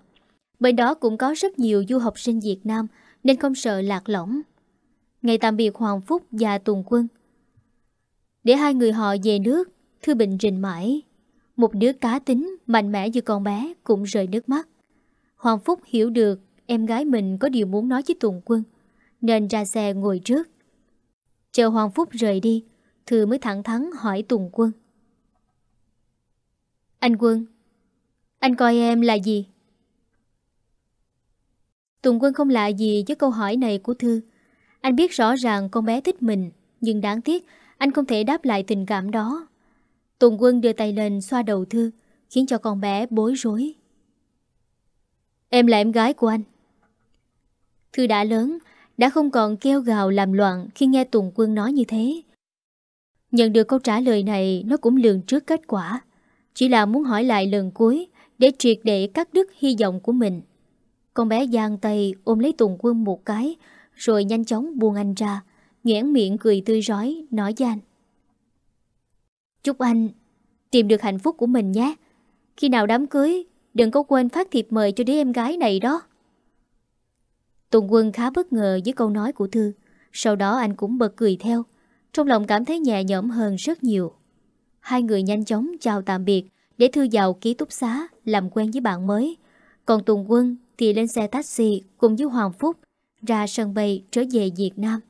Bên đó cũng có rất nhiều du học sinh Việt Nam nên không sợ lạc lõng. Ngày tạm biệt Hoàng Phúc và Tùng Quân. Để hai người họ về nước, Thư Bình rình mãi. Một đứa cá tính, mạnh mẽ như con bé cũng rời nước mắt. Hoàng Phúc hiểu được em gái mình có điều muốn nói với Tùng Quân, nên ra xe ngồi trước. Chờ Hoàng Phúc rời đi, Thư mới thẳng thắn hỏi Tùng Quân. Anh Quân, anh coi em là gì? Tùng Quân không lạ gì với câu hỏi này của Thư. Anh biết rõ ràng con bé thích mình, nhưng đáng tiếc anh không thể đáp lại tình cảm đó. Tùng Quân đưa tay lên xoa đầu Thư, khiến cho con bé bối rối. Em là em gái của anh. Thư đã lớn, đã không còn kêu gào làm loạn khi nghe Tùng Quân nói như thế. Nhận được câu trả lời này nó cũng lường trước kết quả. Chỉ là muốn hỏi lại lần cuối để triệt để cắt đứt hy vọng của mình. Con bé giang tay ôm lấy Tùng Quân một cái rồi nhanh chóng buông anh ra, nhoẻn miệng cười tươi rói, nói với anh. Chúc anh tìm được hạnh phúc của mình nhé. Khi nào đám cưới, đừng có quên phát thiệp mời cho đứa em gái này đó. Tùng Quân khá bất ngờ với câu nói của Thư. Sau đó anh cũng bật cười theo. Trong lòng cảm thấy nhẹ nhõm hơn rất nhiều. Hai người nhanh chóng chào tạm biệt để Thư vào ký túc xá làm quen với bạn mới. Còn Tùng Quân thì lên xe taxi cùng với Hoàng Phúc ra sân bay trở về Việt Nam.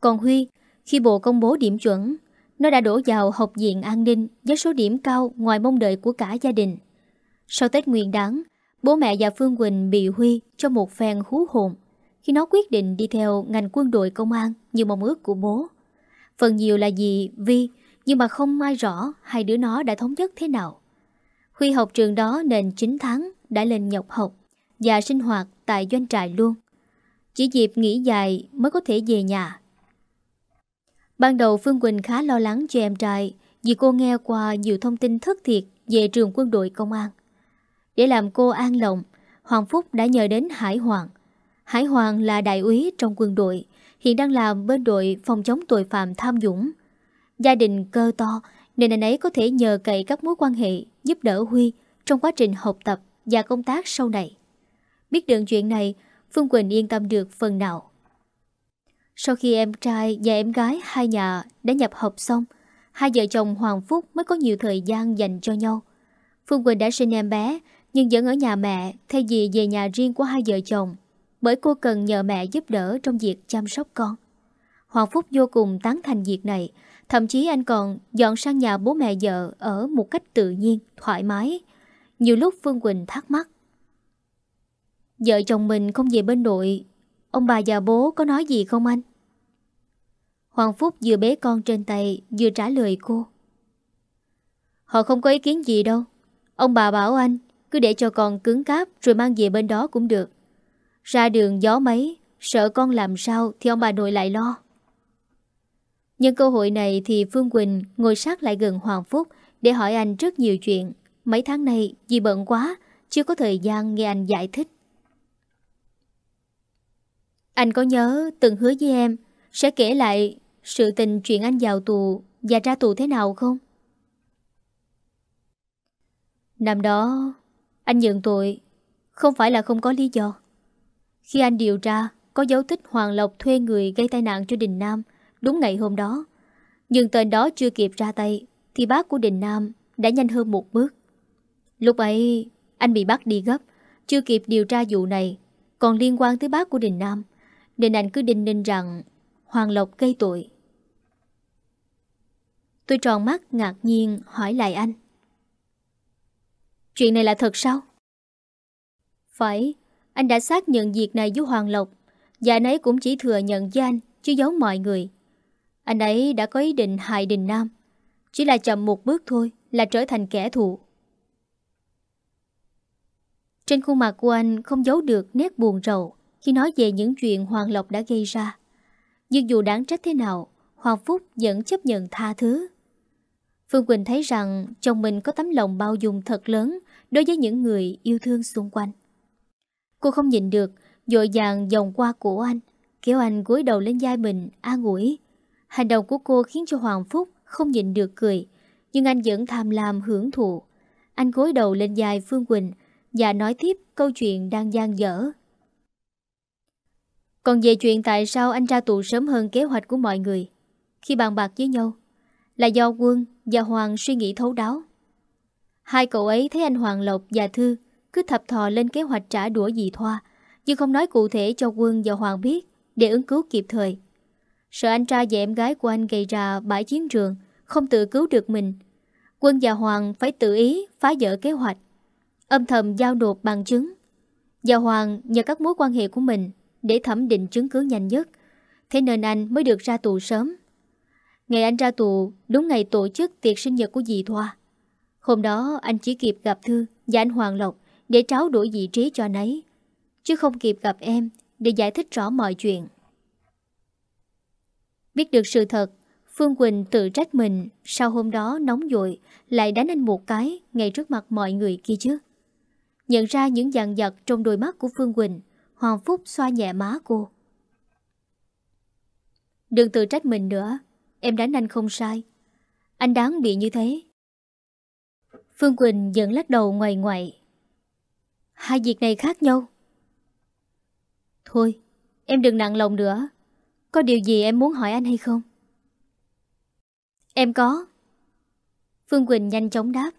Còn Huy, khi bộ công bố điểm chuẩn, nó đã đổ vào học viện an ninh với số điểm cao ngoài mong đợi của cả gia đình. Sau Tết Nguyên đáng, bố mẹ và Phương Quỳnh bị Huy cho một phen hú hồn khi nó quyết định đi theo ngành quân đội công an như mong ước của bố. Phần nhiều là vì Vi, nhưng mà không ai rõ hai đứa nó đã thống nhất thế nào. Huy học trường đó nên 9 tháng đã lên nhọc học và sinh hoạt tại doanh trại luôn. Chỉ dịp nghỉ dài mới có thể về nhà. Ban đầu Phương Quỳnh khá lo lắng cho em trai vì cô nghe qua nhiều thông tin thất thiệt về trường quân đội công an. Để làm cô an lòng, Hoàng Phúc đã nhờ đến Hải Hoàng. Hải Hoàng là đại úy trong quân đội, hiện đang làm bên đội phòng chống tội phạm tham dũng. Gia đình cơ to nên anh ấy có thể nhờ cậy các mối quan hệ giúp đỡ Huy trong quá trình học tập và công tác sau này. Biết được chuyện này, Phương Quỳnh yên tâm được phần nào. Sau khi em trai và em gái hai nhà đã nhập học xong, hai vợ chồng Hoàng Phúc mới có nhiều thời gian dành cho nhau. Phương Quỳnh đã sinh em bé, nhưng vẫn ở nhà mẹ thay vì về nhà riêng của hai vợ chồng, bởi cô cần nhờ mẹ giúp đỡ trong việc chăm sóc con. Hoàng Phúc vô cùng tán thành việc này, thậm chí anh còn dọn sang nhà bố mẹ vợ ở một cách tự nhiên, thoải mái. Nhiều lúc Phương Quỳnh thắc mắc. Vợ chồng mình không về bên nội Ông bà già bố có nói gì không anh? Hoàng Phúc vừa bế con trên tay Vừa trả lời cô Họ không có ý kiến gì đâu Ông bà bảo anh cứ để cho con cứng cáp Rồi mang về bên đó cũng được Ra đường gió mấy Sợ con làm sao thì ông bà nội lại lo Nhân cơ hội này thì Phương Quỳnh ngồi sát lại gần Hoàng Phúc để hỏi anh rất nhiều chuyện. Mấy tháng nay vì bận quá, chưa có thời gian nghe anh giải thích. Anh có nhớ từng hứa với em sẽ kể lại sự tình chuyện anh vào tù và ra tù thế nào không? Năm đó, anh nhận tội không phải là không có lý do. Khi anh điều tra, có dấu tích Hoàng Lộc thuê người gây tai nạn cho Đình Nam đúng ngày hôm đó. Nhưng tên đó chưa kịp ra tay, thì bác của Đình Nam đã nhanh hơn một bước. Lúc ấy, anh bị bắt đi gấp, chưa kịp điều tra vụ này, còn liên quan tới bác của Đình Nam. Nên anh cứ đinh ninh rằng Hoàng Lộc gây tội Tôi tròn mắt ngạc nhiên hỏi lại anh Chuyện này là thật sao? Phải, anh đã xác nhận việc này với Hoàng Lộc Và anh ấy cũng chỉ thừa nhận với anh Chứ giấu mọi người Anh ấy đã có ý định hại Đình Nam Chỉ là chậm một bước thôi Là trở thành kẻ thù Trên khuôn mặt của anh không giấu được nét buồn rầu khi nói về những chuyện Hoàng Lộc đã gây ra. Nhưng dù đáng trách thế nào, Hoàng Phúc vẫn chấp nhận tha thứ. Phương Quỳnh thấy rằng chồng mình có tấm lòng bao dung thật lớn đối với những người yêu thương xung quanh. Cô không nhìn được, dội dàng dòng qua cổ anh, kéo anh gối đầu lên vai mình, an ủi. Hành động của cô khiến cho Hoàng Phúc không nhìn được cười, nhưng anh vẫn tham lam hưởng thụ. Anh gối đầu lên vai Phương Quỳnh và nói tiếp câu chuyện đang gian dở. Còn về chuyện tại sao anh ra tù sớm hơn kế hoạch của mọi người Khi bàn bạc với nhau là do Quân và Hoàng suy nghĩ thấu đáo. Hai cậu ấy thấy anh Hoàng Lộc và Thư Cứ thập thò lên kế hoạch trả đũa dì Thoa, Nhưng không nói cụ thể cho Quân và Hoàng biết Để ứng cứu kịp thời. Sợ anh trai và em gái của anh gây ra bãi chiến trường, Không tự cứu được mình, Quân và Hoàng phải tự ý phá vỡ kế hoạch, Âm thầm giao nộp bằng chứng. Và Hoàng nhờ các mối quan hệ của mình Để thẩm định chứng cứ nhanh nhất, Thế nên anh mới được ra tù sớm. Ngày anh ra tù, Đúng ngày tổ chức tiệc sinh nhật của dì Thoa. Hôm đó, anh chỉ kịp gặp Thư Và anh Hoàng Lộc Để tráo đổi vị trí cho anh ấy, Chứ không kịp gặp em Để giải thích rõ mọi chuyện. Biết được sự thật, Phương Quỳnh tự trách mình, Sau hôm đó nóng dội Lại đánh anh một cái Ngay trước mặt mọi người kia chứ. Nhận ra những dàn dật trong đôi mắt của Phương Quỳnh, Hoàng Phúc xoa nhẹ má cô. Đừng tự trách mình nữa Em đánh anh không sai. Anh đáng bị như thế. Phương Quỳnh vẫn lắc đầu ngoài ngoại. Hai việc này khác nhau. Thôi, Em đừng nặng lòng nữa. Có điều gì em muốn hỏi anh hay không? Em có. Phương Quỳnh nhanh chóng đáp.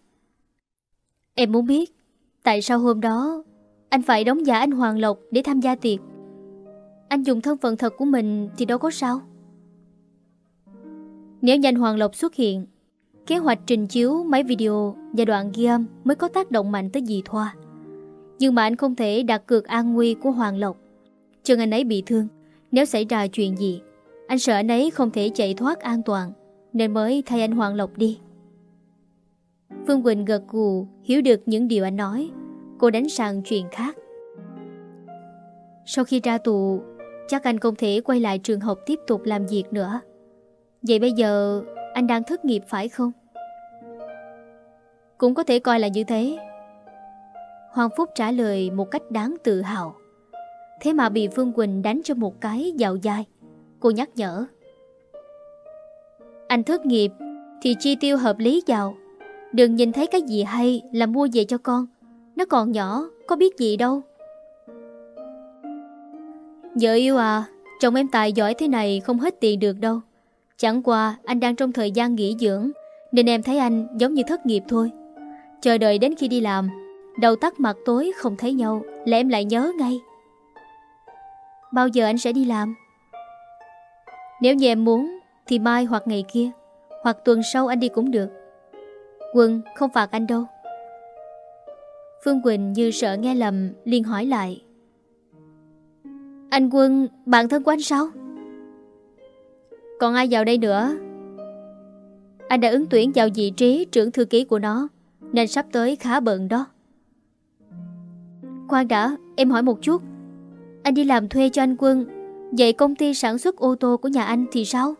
Em muốn biết, Tại sao hôm đó Anh phải đóng giả anh Hoàng Lộc để tham gia tiệc? Anh dùng thân phận thật của mình Thì đâu có sao. Nếu nhanh Hoàng Lộc xuất hiện. Kế hoạch trình chiếu máy video Và đoạn ghi âm mới có tác động mạnh tới dì Thoa. Nhưng mà anh không thể đặt cược an nguy của Hoàng Lộc. Chân anh ấy bị thương, Nếu xảy ra chuyện gì, Anh sợ anh ấy không thể chạy thoát an toàn, Nên mới thay anh Hoàng Lộc đi. Phương Quỳnh gật gù, Hiểu được những điều anh nói. Cô đánh sang chuyện khác. Sau khi ra tù, Chắc anh không thể quay lại trường học tiếp tục làm việc nữa. Vậy bây giờ Anh đang thất nghiệp phải không? Cũng có thể coi là như thế. Hoàng Phúc trả lời một cách đáng tự hào. Thế mà bị Phương Quỳnh đánh cho một cái dạo dai Cô nhắc nhở. Anh thất nghiệp Thì chi tiêu hợp lý vào. Đừng nhìn thấy cái gì hay là mua về cho con. Nó còn nhỏ, Có biết gì đâu. Vợ yêu à Chồng em tài giỏi thế này không hết tiền được đâu. Chẳng qua, anh đang trong thời gian nghỉ dưỡng, Nên em thấy anh giống như thất nghiệp thôi. Chờ đợi đến khi đi làm, Đầu tắt mặt tối không thấy nhau, Là em lại nhớ ngay. Bao giờ anh sẽ đi làm? Nếu như em muốn, Thì mai hoặc ngày kia, Hoặc tuần sau anh đi cũng được. Quân không phạt anh đâu. Phương Quỳnh như sợ nghe lầm, liền hỏi lại. Anh Quân bạn thân của anh sao? Còn ai vào đây nữa? Anh đã ứng tuyển vào vị trí trưởng thư ký của nó, Nên sắp tới khá bận đó. Khoan đã, Em hỏi một chút. Anh đi làm thuê cho anh Quân, Vậy công ty sản xuất ô tô của nhà anh thì sao?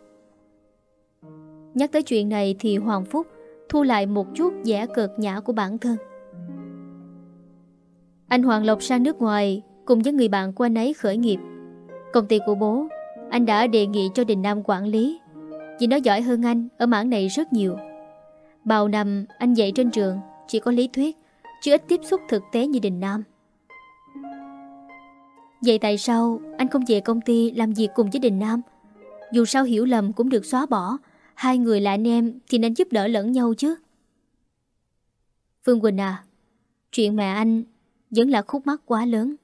Nhắc tới chuyện này thì Hoàng Phúc Thu lại một chút vẻ cợt nhã của bản thân. Anh Hoàng Lộc sang nước ngoài Cùng với người bạn của anh ấy khởi nghiệp. Công ty của bố anh đã đề nghị cho Đình Nam quản lý Vì nó giỏi hơn anh Ở mảng này rất nhiều Bao năm anh dạy trên trường Chỉ có lý thuyết Chứ ít tiếp xúc thực tế như Đình Nam Vậy tại sao anh không về công ty làm việc cùng với Đình Nam? Dù sao hiểu lầm cũng được xóa bỏ Hai người là anh em thì nên giúp đỡ lẫn nhau chứ. Phương Quỳnh à, chuyện mẹ anh vẫn là khúc mắc quá lớn.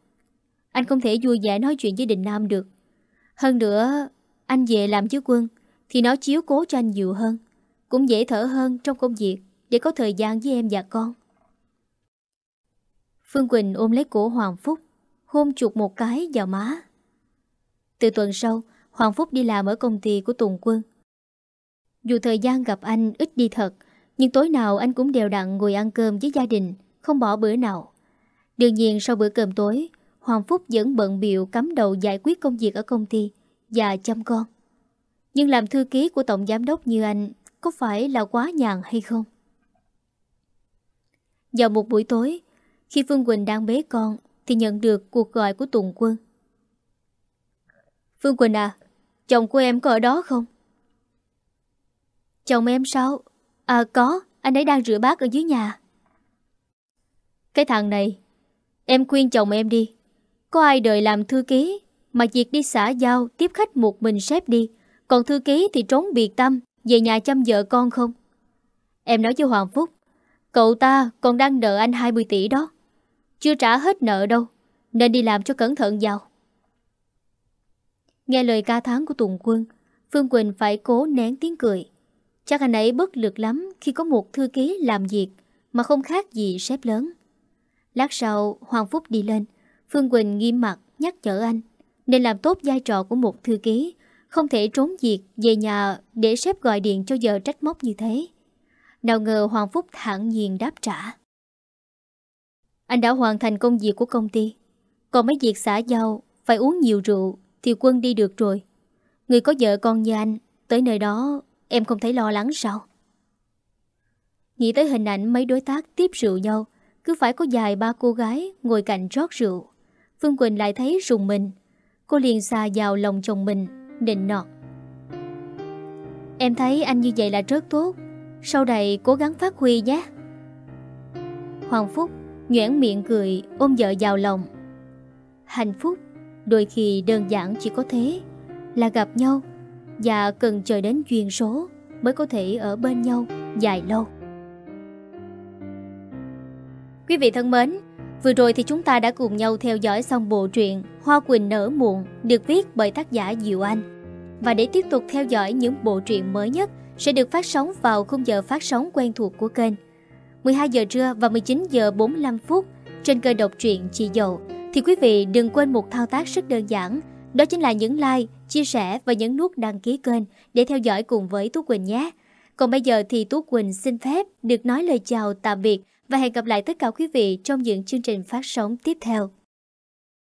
Anh không thể vui vẻ nói chuyện với Đình Nam được. Hơn nữa, anh về làm chứ quân thì nó chiếu cố cho anh nhiều hơn. Cũng dễ thở hơn trong công việc để có thời gian với em và con. Phương Quỳnh ôm lấy cổ Hoàng Phúc, hôn chuột một cái vào má. Từ tuần sau, Hoàng Phúc đi làm ở công ty của Tùng Quân. Dù thời gian gặp anh ít đi thật, nhưng tối nào anh cũng đều đặn ngồi ăn cơm với gia đình, không bỏ bữa nào. Đương nhiên sau bữa cơm tối, Hoàng Phúc vẫn bận biệu cắm đầu giải quyết công việc ở công ty và chăm con. Nhưng làm thư ký của Tổng Giám đốc như anh có phải là quá nhàn hay không? Vào một buổi tối, khi Phương Quỳnh đang bế con thì nhận được cuộc gọi của Tùng Quân. Phương Quỳnh à, chồng của em có ở đó không? Chồng em sao? À có, anh ấy đang rửa bát ở dưới nhà. Cái thằng này, em khuyên chồng em đi. Có ai đợi làm thư ký, mà việc đi xã giao tiếp khách một mình sếp đi. Còn thư ký thì trốn biệt tâm, Về nhà chăm vợ con không? Em nói với Hoàng Phúc Cậu ta còn đang nợ anh 20 tỷ đó. Chưa trả hết nợ đâu Nên đi làm cho cẩn thận vào. Nghe lời ca tháng của Tùng Quân Phương Quỳnh phải cố nén tiếng cười. Chắc anh ấy bất lực lắm Khi có một thư ký làm việc Mà không khác gì sếp lớn. Lát sau Hoàng Phúc đi lên Phương Quỳnh nghiêm mặt nhắc nhở anh, Nên làm tốt vai trò của một thư ký, Không thể trốn việc về nhà Để sếp gọi điện cho giờ trách móc như thế. Nào ngờ Hoàng Phúc thẳng nhiên đáp trả. Anh đã hoàn thành công việc của công ty, Còn mấy việc xã giao, Phải uống nhiều rượu Thì quân đi được rồi. Người có vợ con như anh, Tới nơi đó em không thấy lo lắng sao? Nghĩ tới hình ảnh mấy đối tác tiếp rượu nhau, Cứ phải có vài ba cô gái Ngồi cạnh rót rượu. Phương Quỳnh lại thấy rùng mình. Cô liền xa vào lòng chồng mình Định nọt. Em thấy anh như vậy là rất tốt. Sau này cố gắng phát huy nhé. Hoàng Phúc Nhoảng miệng cười, ôm vợ vào lòng. Hạnh phúc, Đôi khi đơn giản chỉ có thế, Là gặp nhau Và cần chờ đến duyên số Mới có thể ở bên nhau dài lâu. Quý vị thân mến Vừa rồi thì chúng ta đã cùng nhau theo dõi xong bộ truyện Hoa Quỳnh nở muộn được viết bởi tác giả Diệu Anh. Và để tiếp tục theo dõi những bộ truyện mới nhất sẽ được phát sóng vào khung giờ phát sóng quen thuộc của kênh 12 giờ trưa và 19 giờ 45 phút trên kênh Đọc truyện Chị Dậu thì quý vị đừng quên một thao tác rất đơn giản đó chính là nhấn like, chia sẻ và nhấn nút đăng ký kênh để theo dõi cùng với Tú Quỳnh nhé. Còn bây giờ thì Tú Quỳnh xin phép được nói lời chào tạm biệt và hẹn gặp lại tất cả quý vị trong những chương trình phát sóng tiếp theo.